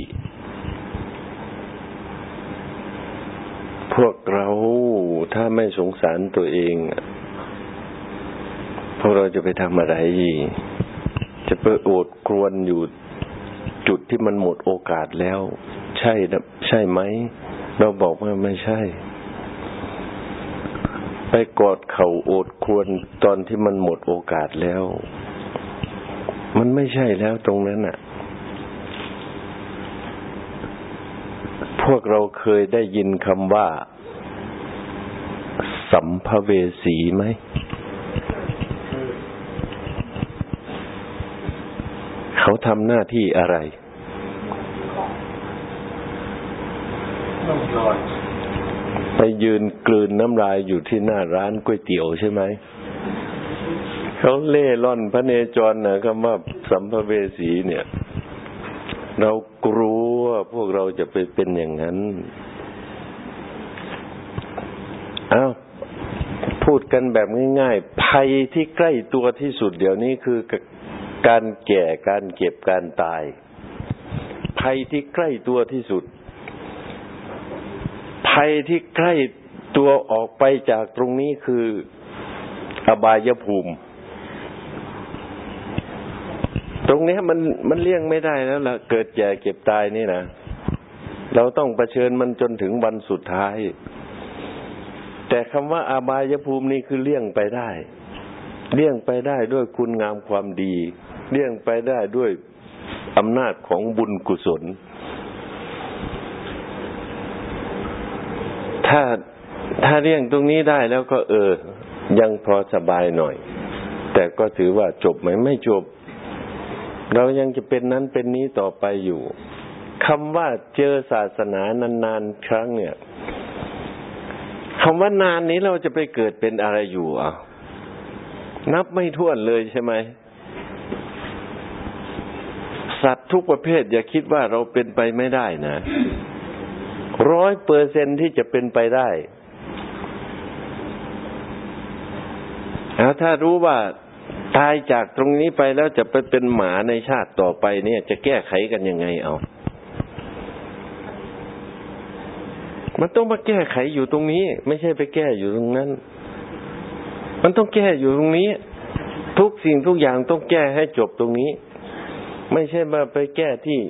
พวกเราถ้าไม่สงสารตัวเอง พวกเราจะไปทำอะไร จะไปโอดครวนอยู่จุดที่มันหมดโอกาสแล้ว ใช่ใช่ไหม เราบอกว่าไม่ใช่ ไปกอดเข่าโอดครวนตอนที่มันหมดโอกาสแล้ว มันไม่ใช่แล้วตรงนั้นอะ พวกเราเคยได้ยินคำว่า สัมภเวสีไหม เขาทำหน้าที่อะไรไปยืนกลืนน้ำลายอยู่ที่หน้าร้านก๋วยเตี๋ยวใช่ไหม เขาเล่ร่อนพระเนจรนะคำว่าสัมภเวสีเนี่ย เรากลัวพวกเราจะไปเป็นอย่างนั้นอ้าวพูดกันแบบง่ายๆ ภัยที่ใกล้ตัวที่สุดเดี๋ยวนี้คือการแก่การเก็บการตาย ภัยที่ใกล้ตัวที่สุด ภัยที่ใกล้ตัวออกไปจากตรงนี้คืออบายภูมิ ตรงนี้มันมันเลี่ยงไม่ได้แล้วล่ะเกิดแก่เก็บตายนี่นะเราต้องประเชิญมันจนถึงวันสุดท้าย แต่คำว่าอาบายภูมินี่คือเลี่ยงไปได้ เลี่ยงไปได้ด้วยคุณงามความดี เลี่ยงไปได้ด้วยอำนาจของบุญกุศล ถ้าถ้าเลี่ยงตรงนี้ได้แล้วก็เออ ยังพอสบายหน่อย แต่ก็ถือว่าจบไหมไม่จบ เรายังจะเป็นนั้นเป็นนี้ต่อไปอยู่คำว่าเจอศาสนานานๆครั้งเนี่ยคำว่านานนี้เราจะไปเกิดเป็นอะไรอยู่อะ นับไม่ถ้วนเลยใช่ไหมสัตว์ทุกประเภทอย่าคิดว่าเราเป็นไปไม่ได้นะร้อยเปอร์เซนที่จะเป็นไปได้ถ้ารู้ว่า ตายจากตรงนี้ไปแล้วจะไปเป็นหมาในชาติต่อไปเนี่ย จะแก้ไขกันยังไงเอา มันต้องมาแก้ไขอยู่ตรงนี้ ไม่ใช่ไปแก้อยู่ตรงนั้น มันต้องแก้อยู่ตรงนี้ ทุกสิ่งทุกอย่างต้องแก้ให้จบตรงนี้ ไม่ใช่มาไปแก้ที่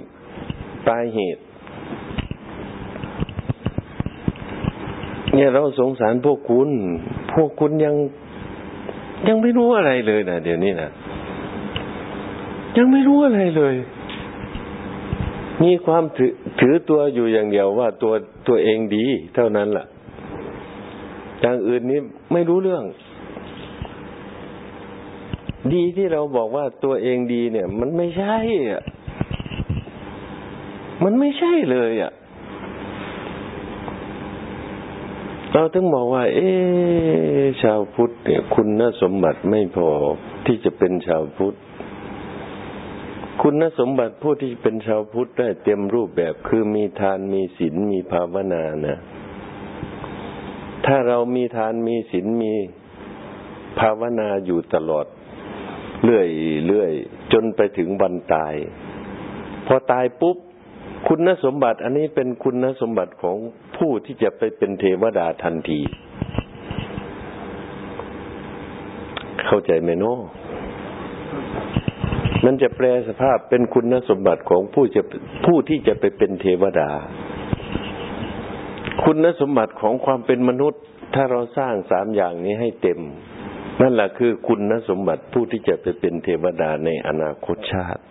ตายเหตุ เนี่ยเราสงสารพวกคุณ พวกคุณยัง ยังไม่รู้อะไรเลยนะเดี๋ยวนี้นะยังไม่รู้อะไรเลย มีความถือถือตัวอยู่อย่างเดียวว่าตัวตัวเองดี เท่านั้นละ่ะอย่างอื่นนี้ไม่รู้เรื่อง ดีที่เราบอกว่าตัวเองดีเนี่ย มันไม่ใช่อะมันไม่ใช่เลยอะ เราต้องบอกว่า เอ๊ชาวพุทธเนี่ย คุณสมบัติไม่พอที่จะเป็นชาวพุทธคุณสมบัติผู้ที่เป็นชาวพุทธได้เต็มรูปแบบคือมีทานมีศีลมีภาวนานะถ้าเรามีทานมีศีลมีภาวนาอยู่ตลอด เรื่อยเรื่อยจนไปถึงวันตาย พอตายปุ๊บ คุณสมบัติ อันนี้เป็นคุณสมบัติของ ผู้ที่จะไปเป็นเทวดาทันที เข้าใจไหมโนมันจะแปลสภาพเป็นคุณสมบัติของผู้จะผู้ที่จะไปเป็นเทวดา คุณสมบัติของความเป็นมนุษย์ ถ้าเราสร้างสามอย่างนี้ให้เต็ม นั่นแหละคือคุณสมบัติผู้ที่จะไปเป็นเทวดาในอนาคตชาติ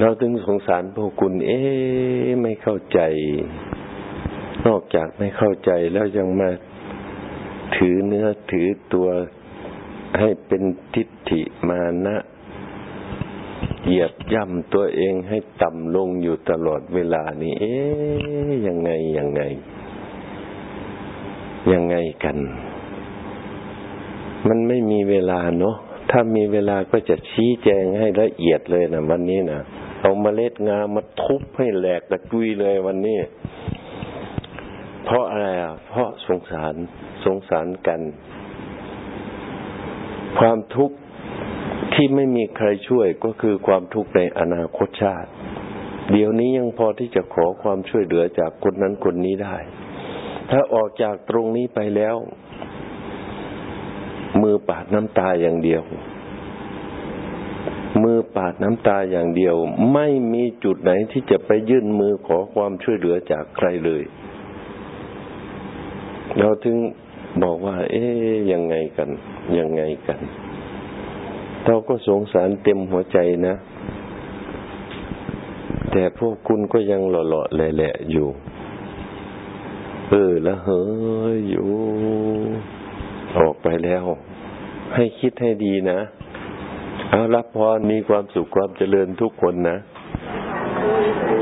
เราถึงสงสารพวกคุณ เอ๊ไม่เข้าใจ นอกจากไม่เข้าใจแล้วยังมาถือเนื้อถือตัวให้เป็นทิฏฐิมานะเหยียบย่ำตัวเองให้ต่ำลงอยู่ตลอดเวลานี่เอ๊ยังไงยังไง ยังไงกัน มันไม่มีเวลาเนาะถ้ามีเวลาก็จะชี้แจงให้ละเอียดเลยนะวันนี้นะ เอาเมล็ดงามาทุบให้แหลกกระจุยเลยวันนี้ เพราะอะไรอะ เพราะสงสารสงสารกัน ความทุกข์ที่ไม่มีใครช่วยก็คือความทุกข์ในอนาคตชาติ เดี๋ยวนี้ยังพอที่จะขอความช่วยเหลือจากคนนั้นคนนี้ได้ ถ้าออกจากตรงนี้ไปแล้ว มือปาดน้ำตาอย่างเดียว ปาดน้ำตาอย่างเดียว ไม่มีจุดไหนที่จะไปยื่นมือขอความช่วยเหลือจากใครเลย เราถึงบอกว่า เอ๊ยยังไงกัน ยังไงกัน เราก็สงสารเต็มหัวใจนะ แต่พวกคุณก็ยังหล่อๆแหละๆอยู่ เออล้วเฮ้ยอยู่ ออกไปแล้ว ให้คิดให้ดีนะ เอารับพรมีความสุขความเจริญทุกคนนะ